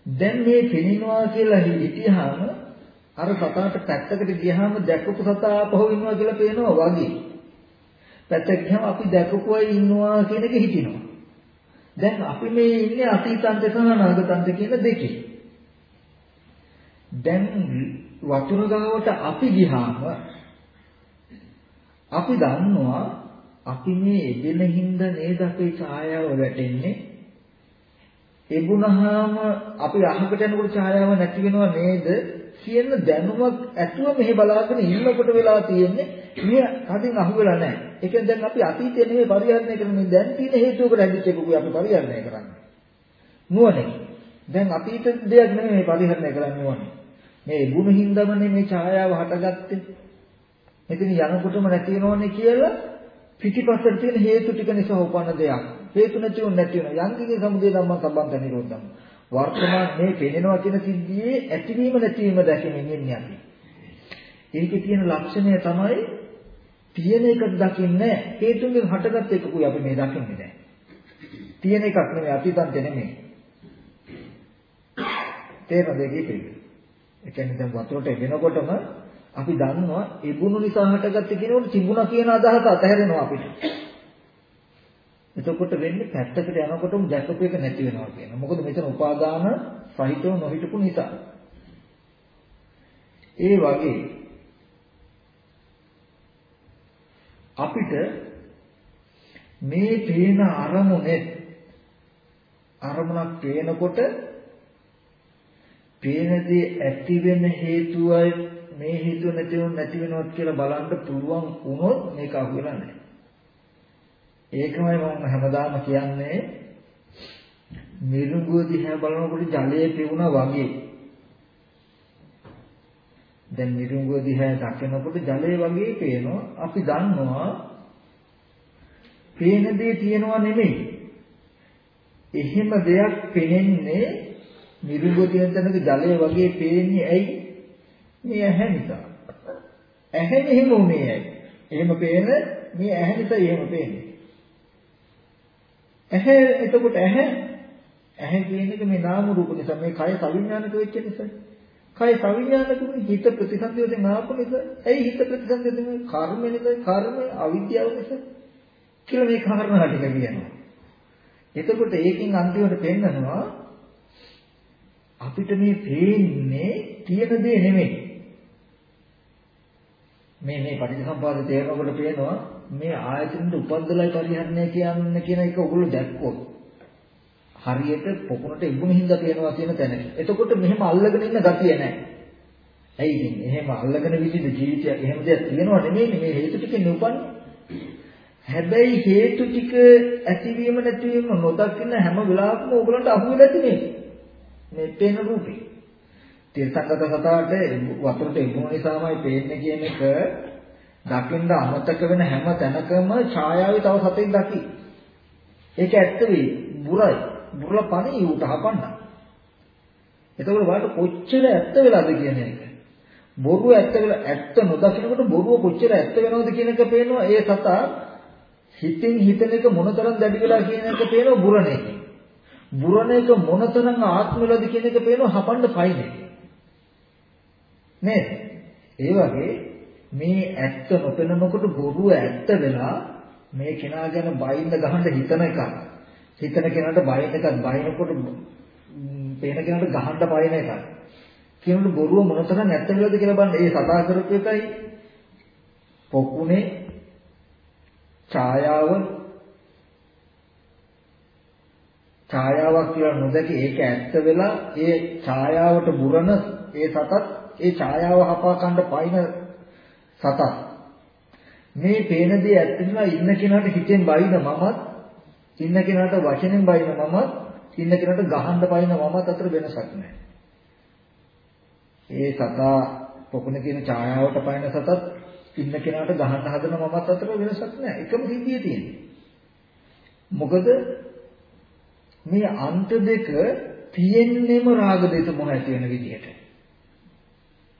දැන් මේ පෙනිනවා කියලා හිතියාම අර සතාට පැත්තකට ගියාම දැකපු සතා ආපහු ඉන්නවා කියලා පේනවා වගේ. පැත්තට ගියාම අපි දැකපු අය ඉන්නවා කියන එක හිතිනවා. දැන් අපි මේ ඉන්නේ අතීතන්ත සහ අනාගතන්ත කියන දෙකේ. දැන් වතුර ගාවට අපි ගියාම අපි දන්නවා අපි මේ එදෙන හින්දා නේද අපේ ඡායාව වැටෙන්නේ එබුණාම අපි අහකට යනකොට ඡායාව නැති වෙනව නේද කියන දැනුමක් ඇතුව මෙහි බලාගෙන ඉන්නකොට වෙලා තියෙන්නේ මේ කදින් අහුවෙලා නැහැ. ඒ කියන්නේ දැන් අපි අතීතේ නෙමෙයි පරිහරණය කරන්නේ දැන් තියෙන හේතුවකට හැදිච්ච එකකුයි අපි පරිහරණය කරන්නේ. නුවණේ. දැන් අතීත දෙයක් නෙමෙයි මේ පරිහරණය කරන්නේ නුවණේ. මේ ගුණ හින්දාමනේ මේ ඡායාව හටගත්තේ. මෙතන යනකොටම නැති වෙනවනේ කියලා පිටිපස්සට තියෙන හේතු ටික නිසා උපන්න දෙයක්. හේතු නැති වුණ නැති වෙනවා. යන්තිගේ සමුදේ ධම්ම සම්බන්ධ නිරෝධම්. වර්තමාන මේ පෙනෙනවා කියන සිද්ධියේ ඇතිවීම නැතිවීම දැකීමෙන් ඉන්නේ අපි. ඒකේ තියෙන ලක්ෂණය තමයි තියෙන එක දකින්නේ හේතුන්ගෙන් හටගත් එකකුයි අපි මේ දකින්නේ දැන්. තියෙන එකක් නෙමෙයි අතීතන්ත නෙමෙයි. තේරෙනවද ඒකේ පිළිගන්න. ඒ කියන්නේ දැන් වතුරට එනකොටම අපි දන්නවා ඉබුණු නිසා හටගත්තේ කියනකොට තිබුණා කියන අදහස අතහැරෙනවා අපිට. එතකොට වෙන්නේ පැත්තකට යනකොටම දැකපු එක නැති වෙනවා කියන. මොකද මෙතන උපාදාන සහිතව නොහිටපු නිසා. ඒ වගේ අපිට මේ පේන අරමුණේ අරමුණක් පේනකොට පේන දේ ඇති වෙන හේතුවයි මේ හේතුව නැති වුණ නැති වෙනවත් කියලා බලන්න පුළුවන් වුණොත් මේක අහුවෙලා නැහැ. ඒකමයි මම හැමදාම කියන්නේ මිරිඟුව දිහා බලනකොට ජලයේ පෙවුනා වගේ. දැන් මිරිඟුව දිහා දකිනකොට ජලය වගේ පේනවා. අපි දන්නවා පේන දේ තියනවා නෙමෙයි. එහෙම දෙයක් පෙනෙන්නේ මිරිඟුව තියෙන තැනක ජලය වගේ පේන්නේ ඇයි? මේ ඇහැ නිසා. ඇහැ මෙහෙම උනේ ඇයි? එහෙම පේන මේ ඇහැ නිසා එහෙම පේන්නේ. ඇහැ එතකොට ඇහැ ඇහැ කියන එක මේ නාම රූප නිසා මේ කය සවිඥානික වෙච්ච නිසා. කය සවිඥානිකුනේ හිත ප්‍රතිසන්දියෙන් ආපු නිසා. ඇයි හිත ප්‍රතිසන්දියෙන් කර්ම නිසා කර්ම අවිද්‍යාව නිසා කියලා මේ කාරණා ටික කියනවා. එතකොට ඒකෙන් අන්තිමට පෙන්නනවා අපිට මේ පේන්නේ තියෙන දේ නෙමෙයි. මේ මේ පටිච්චසමුපාද තේරෙනකොට පේනවා මේ ආයතනෙට උපද්දලයි පරිහරණය කියන්නේ කියන එක ඔගොල්ලෝ දැක්කොත් හරියට පොකුණට ඉබුණු හින්දා පේනවා කියන තැනක. එතකොට මෙහෙම අල්ලගෙන ඉන්න ගතිය නැහැ. ඇයි ඉතින් එහෙම අල්ලගෙන විදිහට ජීවිතය එහෙම දෙයක් තියෙනව නෙමෙයි මේ හේතු ටිකෙන් උපන්නේ. හැබැයි හේතු ටික ඇතිවීම නැතිවීම නොදකින්න හැම වෙලාවකම ඕගලන්ට අහු වෙලා තියෙන්නේ. මේ පේන රූපේ. තිරසංගත සතාට වතුරට ඉබුණු නිසාමයි පේන්නේ කියන එක දකින්න අමතක වෙන හැම තැනකම ඡායාවේ තව සතෙක් දකි. ඒක ඇත්ත වෙයි. බුරයි. බුරලා පණේ ඌට හපන්න. එතකොට බලන්න කොච්චර ඇත්ත වෙලාද කියන එක. බොරුව ඇත්ත වෙලා ඇත්ත නොදකිනකොට බොරුව කොච්චර ඇත්ත වෙනවද කියන එක පේනවා ඒ සතා හිතින් හිතන එක මොනතරම් දැඩි වෙලා කියන එක පේනවා බුරණ එකේ. බුරණ එක මොනතරම් ආත්ම වෙලාද කියන එක පේනවා හපන්න පයින්නේ. නේද? ඒ වගේ මේ ඇත්ත නොපෙනෙනකොට බොරුව ඇත්ත වෙලා මේ කෙනා ගැන බයින්න ගහන්න හිතන එක හිතන කෙනාට බයින එකක් බයිනකොට පේන කෙනාට ගහන්න බයින එකක්. කියනකොට බොරුව මොනතරම් ඇත්ත වෙලාද කියලා බලන්න. ඒ සතා කරපු එකයි. පොකුණේ ඡායාව ඡායාවක් කියලා නොදැකි ඒක ඇත්ත වෙලා ඒ ඡායාවට බුරන ඒ සතත් ඒ ඡායාව හපා කන්න පයින් සතත් මේ පේන දේ ඇත්තටම ඉන්න කෙනාට හිතෙන් බයින මමත් ඉන්න කෙනාට වචනෙන් බයින මමත් ඉන්න කෙනාට ගහන්න බයින මමත් අතර වෙනසක් නැහැ. ඒ සතා පොකුණේ තියෙන ඡායාවට පයින් සතත් ඉන්න කෙනාට ගහන්න හදන මමත් අතර වෙනසක් නැහැ. එකම සිද්ධිය තියෙන්නේ. මොකද මේ අන්ත දෙක තියෙන්නේම රාග දේශ මොහ ඇති වෙන විදිහට.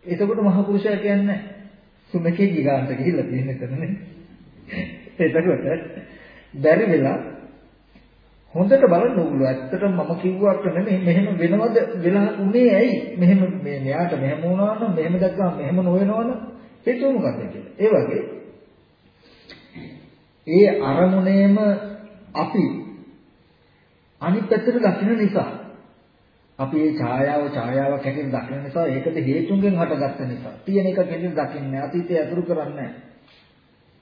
එතකොට මහ පුරුෂයා කියන්නේ සුමකේ ගිගාන්ත ගිහිල්ලා තියෙන එතනනේ. එතකොට බැරි වෙලා හොඳට බලන්න ඕගොල්ලෝ ඇත්තටම මම කිව්වට නෙමෙයි මෙහෙම වෙනවද වෙලා උනේ ඇයි මෙහෙම මේ මෙයාට මෙහෙම වුණා නම් මෙහෙම දැක්කම මෙහෙම නොවෙනවනම් හේතුව මොකක්ද කියලා. ඒ වගේ ඒ අරමුණේම අපි අනිත් පැත්තට දකින්න නිසා අපි මේ ඡායාව ඡායාවක් හැටියට දකින්න නිසා ඒකට හේතුන්ගෙන් හටගත්ත නිසා. තියෙන එකක් හැටියට දකින්නේ අතීතය අතුරු කරන්නේ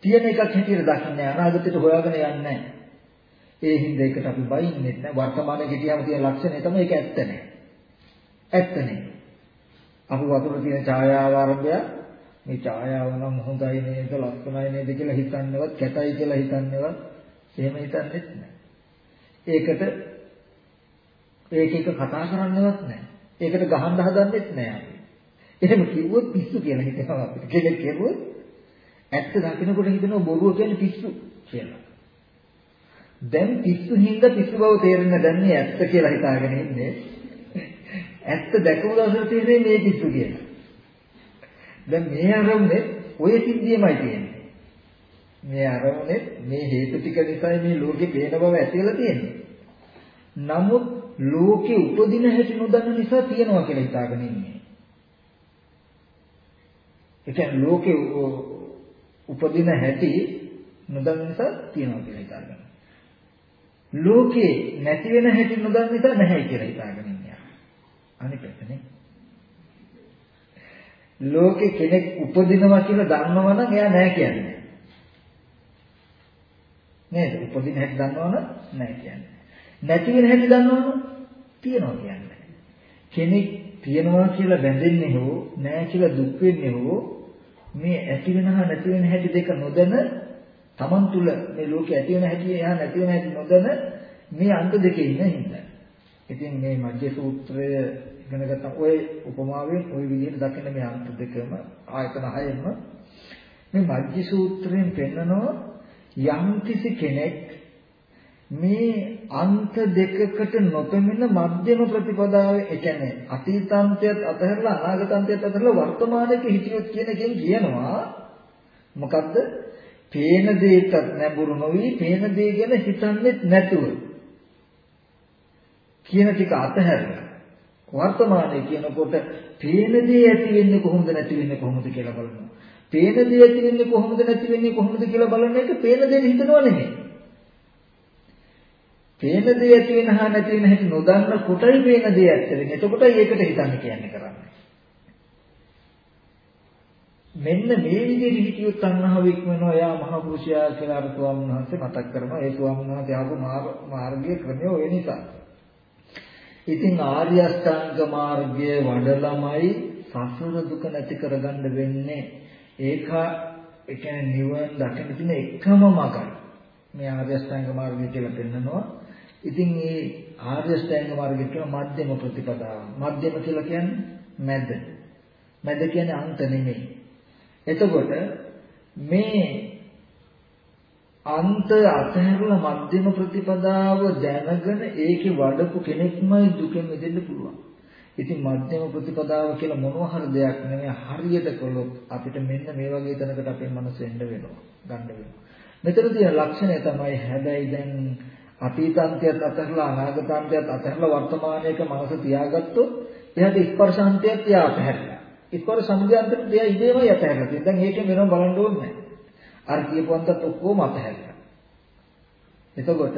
තියෙන එකක් හැටියට දකින්නේ අනාගතයට හොයාගෙන යන්නේ ඒ හින්දා ඒකට අපි බයින්නේ නැහැ. වර්තමානයේ හිටියම තියෙන ලක්ෂණය තමයි ඒක ඇත්ත නැහැ ඇත්ත නැහැ අපි වතුර තියෙන ඡායාව ආරම්භය. මේ ඡායාව නම් හොඳයි නේද? ලස්සනයි නේද කියලා හිතන්නවත් කැතයි කියලා හිතන්නවත් එහෙම හිතන්නේත් නැහැ. ඒකට ඒක එක කතා කරන්නවත් නැහැ. ඒකට ගහන්න හදන්නෙත් නැහැ අපි. එහෙම කිව්වොත් පිස්සු කියලා හිතනවා අපිට. කෙනෙක් කිව්වොත් ඇත්ත දකින්නකොට හිතනවා බොරුව කියන්නේ පිස්සු කියලා. දැන් පිස්සු හින්දා පිස්සු බව තේරෙන්න දැන් මේ ඇත්ත කියලා හිතාගෙන ඉන්නේ. ඇත්ත දැකපු දවසට තේරෙන්නේ මේ පිස්සු කියලා. දැන් මේ අරමුණේ ඔය සිද්ධියමයි තියෙන්නේ. මේ අරමුණේ මේ හේතු ටික නිසා මේ ලෝකේ පේන බව ඇතිවලා තියෙන්නේ. නමුත් ලෝකේ උපදින හැටි නොදන්න නිසා තියනවා කියලා හිතාගෙන ඉන්නේ. ඒ කියන්නේ ලෝකේ උපදින හැටි නොදන්න නිසා තියනවා කියලා හිතාගෙන. ලෝකේ නැති වෙන හැටි නොදන්න නිසා නැහැ කියලා හිතාගෙන ඉන්නේ. අනිත් පැත්තනේ. ලෝකේ කෙනෙක් උපදිනවා කියලා දන්නවා නම් එයා නැහැ කියන්නේ. නේද? උපදින හැටි දන්නවනම් නැහැ කියන්නේ. නැති වෙන හැටි දන්නවනම් තියනවා කියන්නේ. කෙනෙක් තියනවා කියලා බැඳෙන්නේ හෝ නැහැ කියලා දුක් වෙන්නේ හෝ මේ ඇති වෙන හා නැති වෙන හැටි දෙක නොදැන Taman තුල මේ ලෝකේ ඇති වෙන හැටි එහා නැති වෙන හැටි නොදැන මේ අන්ත දෙකේ ඉන්න හින්දා. ඉතින් මේ මජ්ජේ සූත්‍රය ඉගෙන ගත්තා ඔය උපමාවෙන් ওই විදිහට දකින්න මේ අන්ත දෙකම ආයතන හයෙම මේ මජ්ජි සූත්‍රයෙන් පෙන්නනවා යම් කිසි කෙනෙක් මේ අන්ත දෙකකට නොපෙමින මධ්‍යම ප්‍රතිපදාවේ ඒ කියන්නේ අතීතාන්තයත් අතහැරලා අනාගතාන්තයත් අතහැරලා වර්තමානයේ හිටියොත් කියන එකෙන් කියනවා මොකද්ද? පේන දෙයකට නැඹුරු නොවි පේන දේ ගැන හිතන්නේ නැතුව කියන ටික අතහැරලා වර්තමානයේ කියනකොට පේන දේ ඇති වෙන්නේ කොහොමද නැති වෙන්නේ කොහොමද කියලා බලනවා. පේන දේ ඇති වෙන්නේ කොහොමද නැති වෙන්නේ කොහොමද කියලා බලන එක පේන දේ හිතනවා නෙමෙයි. පේන දේ ඇති වෙන හා නැති වෙන හැටි නොදන්න කොටයි පේන දේ ඇත්ත වෙන්නේ. එතකොටයි ඒකට හිතන්න කියන්නේ කරන්නේ. මෙන්න මේ විදිහට හිතියොත් තණ්හාව ඉක්මනවා එයා මහ පුරුෂයා කියලා අර ස්වාමීන් වහන්සේ මතක් කරනවා. ඒ ස්වාමීන් වහන්සේ ආපු මාර්ගයේ ක්‍රමය ඔය නිසා. ඉතින් ආර්ය අෂ්ටාංග මාර්ගය වඩලමයි සසර දුක නැති කරගන්න වෙන්නේ. ඒක ඒ කියන්නේ නිවන දකින්න තියෙන එකම මඟයි. මේ ආර්ය අෂ්ටාංග මාර්ගය කියලා පෙන්නනවා. ඉතින් මේ ආර්ය අෂ්ටාංග මාර්ගය කියන මධ්‍යම ප්‍රතිපදාව. මධ්‍යම කියලා කියන්නේ මැද. මැද කියන්නේ අන්ත නෙමෙයි. එතකොට මේ අන්ත අතහැරලා මධ්‍යම ප්‍රතිපදාව දැනගෙන ඒකේ වඩපු කෙනෙක්මයි දුකෙන් මිදෙන්න පුළුවන්. ඉතින් මධ්‍යම ප්‍රතිපදාව කියලා මොනවා හරි දෙයක් නෙමෙයි හරියට කළොත් අපිට මෙන්න මේ වගේ තැනකට අපේ මනස එන්න වෙනවා. ගන්න වෙනවා. මෙතනදී ලක්ෂණය තමයි හැබැයි දැන් අතීතාන්තයත් අතහැරලා අනාගතාන්තයත් අතහැරලා වර්තමානයේක මනස තියාගත්තොත් එයාට ස්පර්ශාන්තයත් එයා අතහැරලා. ස්පර්ශ සමුදයන්තට එයා ඉදේම යතහැරලා. දැන් ඒකෙන් වෙනම බලන්න ඕනේ නැහැ. අර කියපුවන්ටත් ඔක්කොම අතහැරලා. එතකොට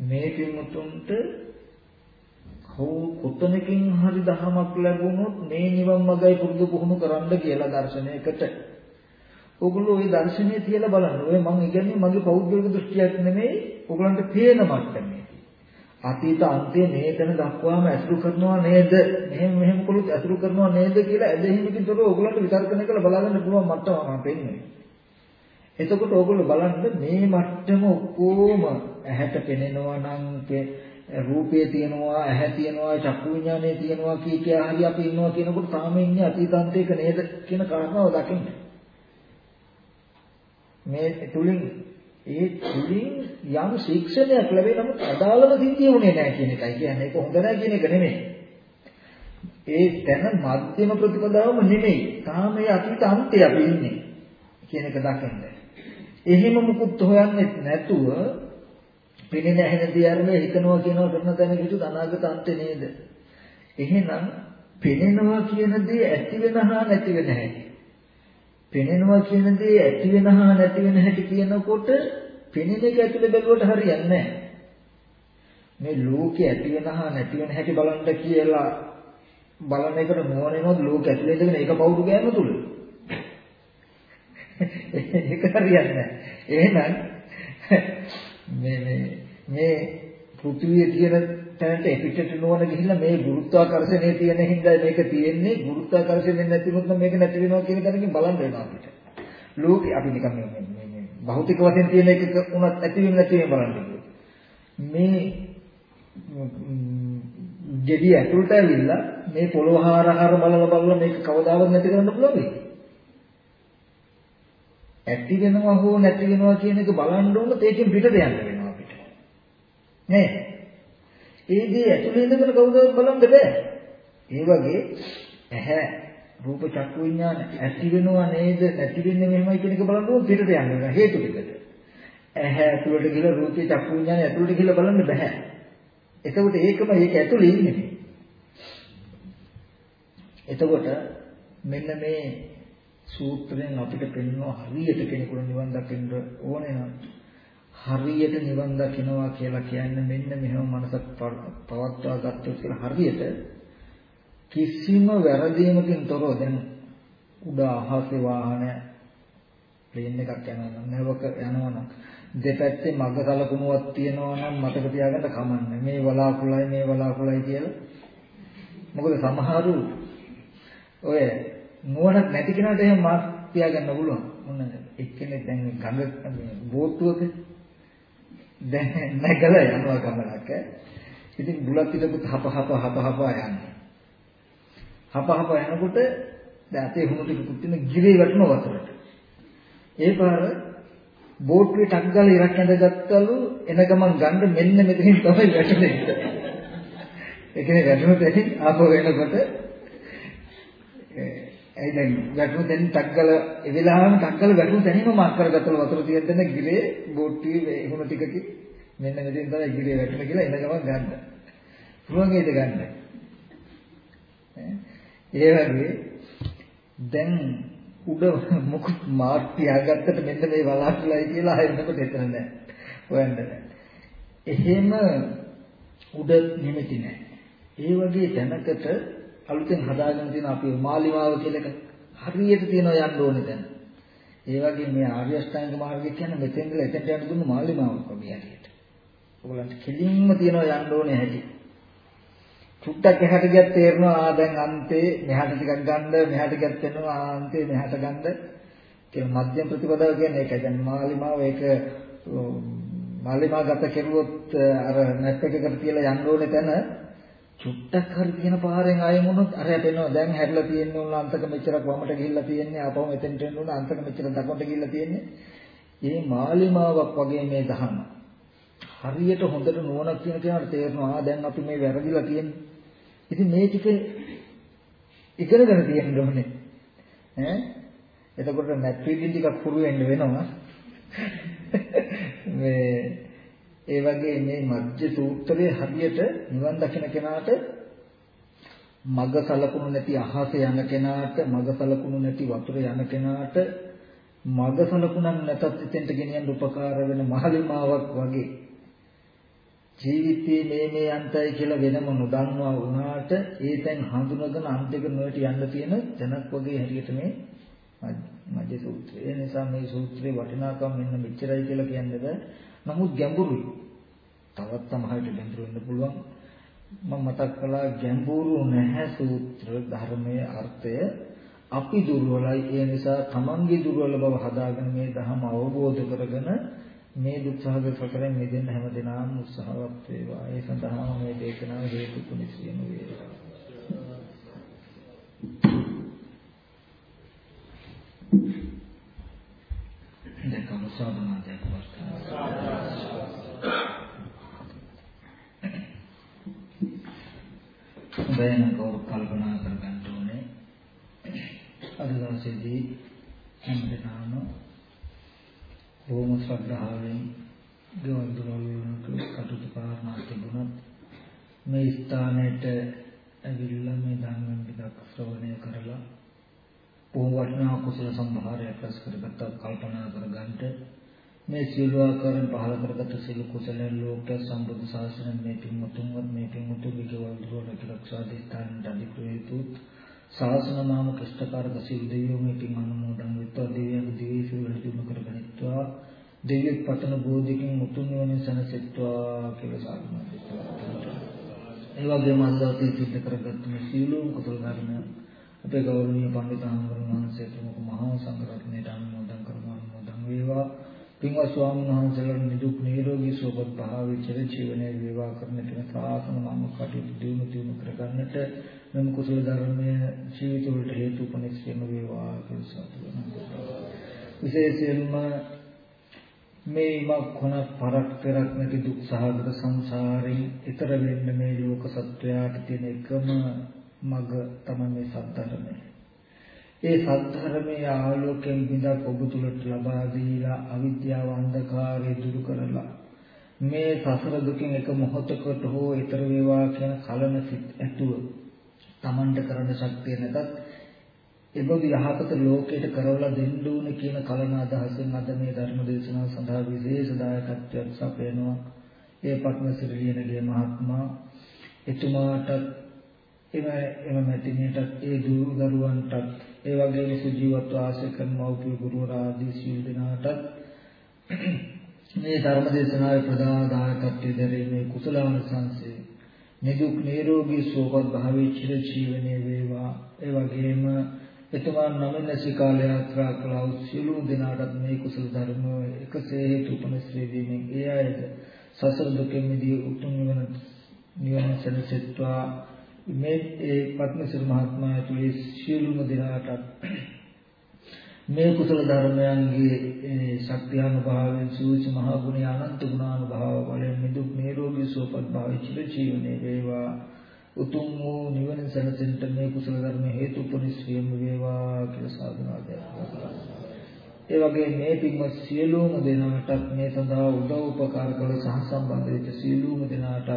මේ පින්මුතුන්ට කොතනකින් හරි දහමක් ලැබුණොත් මේ නිවන් මගයි පුරුදු පුහුණු කරන්න කියලා දර්ශනයකට ඕගොල්ලෝ ওই දර්ශනය තියලා බලන්න. ඔය මම ඉගන්නේ මගේ පෞද්ගලික දෘෂ්ටියක් නෙමෙයි. ඕගොල්ලන්ට පේන මට්ටමේ. අතීත අන්තයේ මේතන දක්වාම ඇසුරු කරනවා නේද? මෙහෙම මෙහෙම කළොත් ඇසුරු කරනවා නේද කියලා ඇදහිමකින් තොරව ඕගොල්ලන්ට විතර්කණය කරලා බලාගන්න පුළුවන් මට්ටම මම පෙන්නේ. එතකොට ඕගොල්ලෝ බලන්න මේ මට්ටම ඔක්කොම ඇහැට පෙනෙනවා නම් රූපේ තියෙනවා ඇහැ තියෙනවා චක්කු විඥානය තියෙනවා කී කිය හරි අපි ඉන්නවා කියනකොට තාම ඉන්නේ අතීතාන්තයක නේද කියන කාරණාව දකින්න. මේ තුලින් ඒ තුලින් යම් ශික්ෂණයක් ලැබේ නමුත් අදාළව සිද්ධිය වුණේ නැහැ කියන එකයි කියන්නේ. ඒක හොඳ නැහැ කියන එක නෙමෙයි. ඒ තැන මධ්‍යම ප්‍රතිපදාවම නෙමෙයි. තාම ඒ අතීත අන්තය අපි ඉන්නේ කියන එක දකින්න. එහෙම මුකුත් හොයන්නේ නැතුව පෙනෙන ඇහෙන දේ අරගෙන හිතනවා කියනවා කරන තැන කිව්වොත් අනාගත අන්තේ නේද? එහෙනම් පෙනෙනවා කියන දේ ඇති වෙන හා නැති වෙන හැටි. පෙනෙනවා කියන දේ ඇති වෙන හා නැති වෙන හැටි කියනකොට පෙනෙන එක ඇතුලේ බැලුවට හරියන්නේ නැහැ. මේ ලෝකේ ඇති වෙන හා නැති වෙන හැටි බලන්න කියලා බලන එකට නොවනේනොත් ලෝක ඇතුලේ ඉඳගෙන ඒක පවුරු ගෑම තුල. ඒක හරියන්නේ නැහැ. එහෙනම් මේ මේ මේ පෘථිවිය කියන තැනට පිටට නොවන ගිහිල්ලා මේ ගුරුත්වාකර්ෂණය තියෙන හින්දා මේක තියෙන්නේ ගුරුත්වාකර්ෂණය නැතිවෙත් නම් මේක නැති වෙනවා කියන තැනකින් බලන්න වෙනවා අපිට. ලෝකේ අපි නිකන් මේ මේ මේ භෞතික වශයෙන් තියෙන එක උනත් ඇති වෙන නැති වෙන බලන්න මේ ගෙඩිය ඇතුළට ඇවිල්ලා මේ පොළොව හාර හාර බලලා බලලා මේක කවදාවත් නැති කරන්න පුළුවන් වෙයි. ඇති වෙනවා හෝ නැති වෙනවා කියන එක බලන්න ඕනත් ඒකෙන් පිටට යන්න වෙනවා අපිට. නේ? ඒ දේ ඇතුලේ ඉඳගෙන කවුරුද බලන්න බෑ. ඒ වගේ ඇහැ රූප චක්කු විඥාන ඇති වෙනවා නේද නැති වෙන්නේ මෙහෙමයි කියන එක බලන්න ඕන පිටට යන්න වෙනවා හේතු ටිකට. ඇහැ ඇතුළට ගිහලා රූපේ චක්කු විඥාන ඇතුළට ගිහලා බලන්න බෑ. එතකොට ඒකම ඒක ඇතුලේ ඉන්නේ. එතකොට මෙන්න මේ සූත්‍රයෙන් අපිට පෙන්වන හරියට කෙනෙකුට නිවන් දකින්න ඕනේ නම් හරියට නිවන් දකින්නවා කියලා කියන්නේ මෙන්න මෙහෙම මනසක් පවත්වා ගත්තොත් කියලා හරියට කිසිම වැරදීමකින් තොරව දැන් උඩ අහසේ වාහන ප්ලේන් එකක් යනවා නම් නැවක යනවා නම් දෙපැත්තේ මග කලකුණුවක් තියෙනවා නම් මතක තියාගන්න කමන්නේ. මේ වලාකුළයි මේ වලාකුළයි කියලා. මොකද සමහරු ඔය නුවණක් නැති කෙනාට එහෙම මාක් තියාගන්න පුළුවන්. මොන එක්කෙනෙක් දැන් ගඟ බෝට්ටුවක දැන් නැගලා යනවා ගමනක්. ඉතින් බුලත් පිටකුත් හප හප හප හප යන්නේ. හප හප යනකොට දැන් අපේ හුණු ටිකකුත් තියෙන ගිරේ වටන වතුරට. ඒ පාර බෝට්ටුවේ ටක් ගාලා ඉරක් ඇඳගත්තලු එන ගමන් ගන්න මෙන්න මෙතනින් තමයි වැටෙන්නේ. ඒ කියන්නේ වැටුණු තැනින් ආපහු එනකොට ඒ දැන් වැටුණු තැනින් ටක් ගාලා ඒ වෙලාවම ටක් ගාලා වැටුණු තැනින්ම මාක් කරගත්තලු වතුර තියෙන ගිරේ බෝට්ටුවේ හුණු ටිකකින් මෙන්න මෙතෙන් තමයි ගිරේ වැටෙන්නේ කියලා එන ගමන් ගන්න. පුළුවන් ඒද ගන්න. ඒ වගේ දැන් උඩ මොකක් මාත් තියාගත්තට මෙන්න මේ වලාකුලයි කියලා ආයෙත් එතන නැහැ. හොයන්න නැහැ. එහෙම උඩ නිමිති නැහැ. ඒ වගේ තැනකට අලුතෙන් හදාගෙන තියෙන අපේ මාලිමාව කියලා එක හරියට තියෙනවා යන්න ඕනේ දැන්. ඒ වගේ මේ ආර්ය අෂ්ටාංග මාර්ගය කියන්නේ මෙතෙන්ද එතෙන්ට යන දුන්න මාලිමාවක් වගේ හරියට. ඔයගලන්ට කෙලින්ම තියෙනවා යන්න ඕනේ හැටි. චුට්ටක් එහාට ගියත් තේරෙනවා ආ දැන් අන්තේ මෙහාට ටිකක් ගන්න මෙහාට ගියත් තේරෙනවා ආ අන්තේ මෙහාට ගන්න කියලා මධ්‍යම ප්‍රතිපදාව කියන්නේ ඒකයි. දැන් මාලිමාව ඒක මාලිමා ගත කෙරුවොත් අර මැප් එකකට කියලා යන්න ඕනේ තැන චුට්ටක් හරි තියෙන පාරෙන් ආයෙ මොනොත් අරයට එනවා. දැන් හැරිලා තියෙන්නේ උන් අන්තක මෙච්චරක් වමට ගිහිල්ලා තියෙන්නේ. ආපහු මෙතෙන්ට එන්න උන අන්තක මෙච්චර දකුණට ගිහිල්ලා තියෙන්නේ. මේ මාලිමාවක් වගේ මේ දහම. හරියට හොඳට නුවණක් තියෙන කෙනාට තේරෙනවා ආ දැන් අපි මේ වැරදිලා තියෙන්නේ. ඉතින් මේ ටික ඉගෙනගෙන තියෙන්න ඕනේ. ඈ එතකොට මැත් රීඩින් ටිකක් පුරු වෙන්න වෙනවා. මේ ඒ වගේ මේ මජ්ජ සූත්‍රයේ හරියට නිවන් දකින කෙනාට මග සලකුණු නැති අහස යන කෙනාට මග සලකුණු නැති වතුර යන කෙනාට මග සලකුණක් නැතත් එතෙන්ට ගෙනියන්න උපකාර වෙන මහලිමාවක් වගේ ජීවිතේ මේ මේ අන්තයි කියලා වෙනම නොදන්නවා වුණාට ඒ තැන් හඳුනගෙන අන්තික නොයට යන්න තියෙන තැනක් වගේ හරියට මේ මජ්ජ සූත්‍රය. ඒ නිසා මේ සූත්‍රේ වටිනාකම මෙන්න මෙච්චරයි කියලා කියන්න බෑ. නමුත් ගැඹුරුයි. තවත් සමහරට ගැඹුරු වෙන්න පුළුවන්. මම මතක් කළා ගැඹුරු නැහැ සූත්‍ර ධර්මයේ අර්ථය අපි දුර්වලයි ඒ නිසා තමන්ගේ දුර්වල බව හදාගෙන මේ ධර්ම අවබෝධ කරගෙන මේ දුක්ඛාග සතරෙන් මිදෙන්න හැමදෙනාම උත්සාහවත් වේවා. ඒ සඳහාම මේ දේශනාව හේතු කුනිසියම වේවා. දැකම සාධනාදයක් වර්තන. බයන කවුරු කල්පනා කරගන්න ඕනේ. අද දවසේදී හැමදෙනාම බොහොම ශ්‍රද්ධාවෙන් ගෙවල් දොරවල් කටයුතු කරනා තිබුණත් මේ ස්ථානයට ඇවිල්ලා මේ ධර්ම ටිකක් ශ්‍රවණය කරලා බොහෝ වටිනා කුසල සම්භාරයක් රැස් කරගත්තා කල්පනා කරගන්නට මේ සිල්වාකරන් පහල කරගත් සිල් කුසලයන් ලෝක සම්බුද්ධ ශාසනය මේ පින්මුතුන්වත් මේ පින්මුතුන්ගේ ගෙවල් දොරවල් රක්ෂා දිස්ත්‍රාන්ට අධිකෘතීතුත් ශාසන නාම කෂ්ඨකාරක සිල් දෙවියෝ මේ පින් අනුමෝදන් වෙත්වා. දෙවියන්ගේ දිවි සිල් දිනු කරගනිත්වා දෙවියන් පතන බෝධිකින් මුතුන් වන සනසෙත්වා කියලා සාධනා දෙත්වා ඒ වගේම අදවසේ සිද්ධ කරගත්තු මේ සීලෝම කුසල ධර්ම අපේ ගෞරවනීය පඬිතුමාන් වහන්සේට මහා සංඝරත්නයට අනුමෝදන් කරමු අනුමෝදන් වේවා. පින්වත් ස්වාමීන් වහන්සේලාට නිදුක් නිරෝගී සුවපත් භාවයේ චිර ජීවනයේ වේවා කරන තුන සාසන මම කටයුතු දිනු දිනු කරගන්නට මෙම කුසල ධර්මයේ ජීවිත වලට හේතු උපනිශ්‍රේම වේවා කියලා සතුටුනවා. විශේෂයෙන්ම මේ මක්ඛන පරක් පෙරක් නැති දුක් සහගත සංසාරයෙන් ඈතර වෙන්න මේ ලෝක සත්වයාට තියෙන එකම මඟ තමයි සත්‍යධර්මය. ඒ සත්‍යධර්මයේ ආලෝකයෙන් බිඳක් ඔබ තුලට ලබා දීලා අවිද්‍යාව අන්ධකාරය දුරු කරලා මේ සසර දුකින් එක මොහොතකට හෝ ඈතර වේවා කියන කලන සිත් ඇතුව Tamanට කරන්න ශක්තිය නැතත් එබඳු යහපත ලෝකයට කරවලා දෙන්න ඕනේ කියන කලන අදහසෙන් අද මේ ධර්ම දේශනාව සඳහා විශේෂ දායකත්වයක් සපයනවා. ඒ පත්මසිරියනගේ මහත්මයා එතුමාට එම එම මැතිණියටත් ඒ දූ දරුවන්ටත් ඒ වගේම සුජීවත්ව ආශ්‍රය කරන මෞපිය ගුරුවරයා ආදී සියලු දෙනාටත් මේ ධර්ම දේශනාවේ ප්‍රධාන දායකත්වයේ දැරීමේ කුසලානිසංසය නිදුක් නිරෝගී සුවපත් භාවයේ චිර ජීවනයේ වේවා. ඒ වගේම එතුමන් නමින් සිකාල යාත්‍රා කළා වූ සියලු දෙනාටත් මේ කුසල ධර්ම එකසේ හේතු උපනිශ්‍රේ වීමෙන් ඒ අයද සසර දුකෙන් මිදී උතුම් නිවන නිවන සැනසෙත්වා. මේ ඒ පත්මසිර මහත්මයා ඇතුළේ සියලුම දෙනාටත් මේ කුසල ධර්මයන්ගේ ශක්තියානුභාවයෙන් සූච මහ ගුණ අනන්ත ගුණානුභාව වලින් නිදුක් නිරෝගී සුවපත් භාවයේ චිර ජීවනයේ වේවා. උතුම් වූ නිවන සැනසෙන්න මේ කුසල ධර්ම හේතු උපනිශ්‍රියම වේවා කියලා සාධනාදයක් ඒ වගේ මේ පින්වත් සියලුම දෙනාටත් මේ සඳහා උදව් උපකාර කළ සහ සම්බන්ධ වෙච්ච සියලුම දෙනාටත්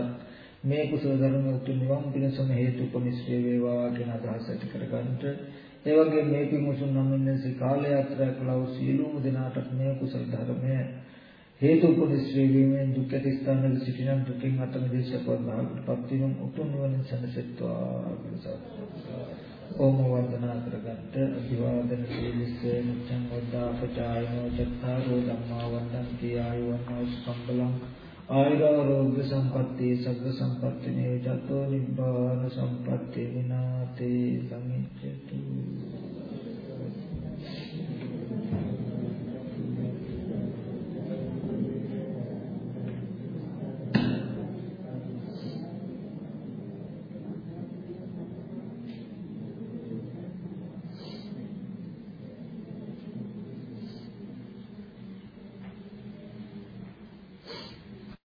මේ කුසල ධර්ම උතුම් නිවන් පිණසම හේතු උපනිශ්‍රේ වේවා කියන අදහස ඇති කරගන්නට. ඒ වගේ මේ පින්වතුන් නම් ඉන්නේ කාල යාත්‍රා කළා වූ සියලුම දෙනාටත් මේ කුසල ධර්මය හේතු උපනිශ්‍රේ වීමෙන් දුක් ඇති ස්ථානවල සිටින දුකින් අත මිදෙසපත් භාගයටපත් වීම උතුම් නිවන සැනසෙත්වා ඕම වන්දනා කරගත්ත අභිවාදන සීලස්ස මුච්ඡං වද්දා පචායනෝ චත්තාරෝ ධම්මා වන්දන්ති ආයුවන්නෝ සම්බලං ආයුරෝග්‍ය සම්පatti සග්ග සම්පatti නේ චතෝ නිබ්බාන සම්පatti විනාතේ සමිච්ඡතු.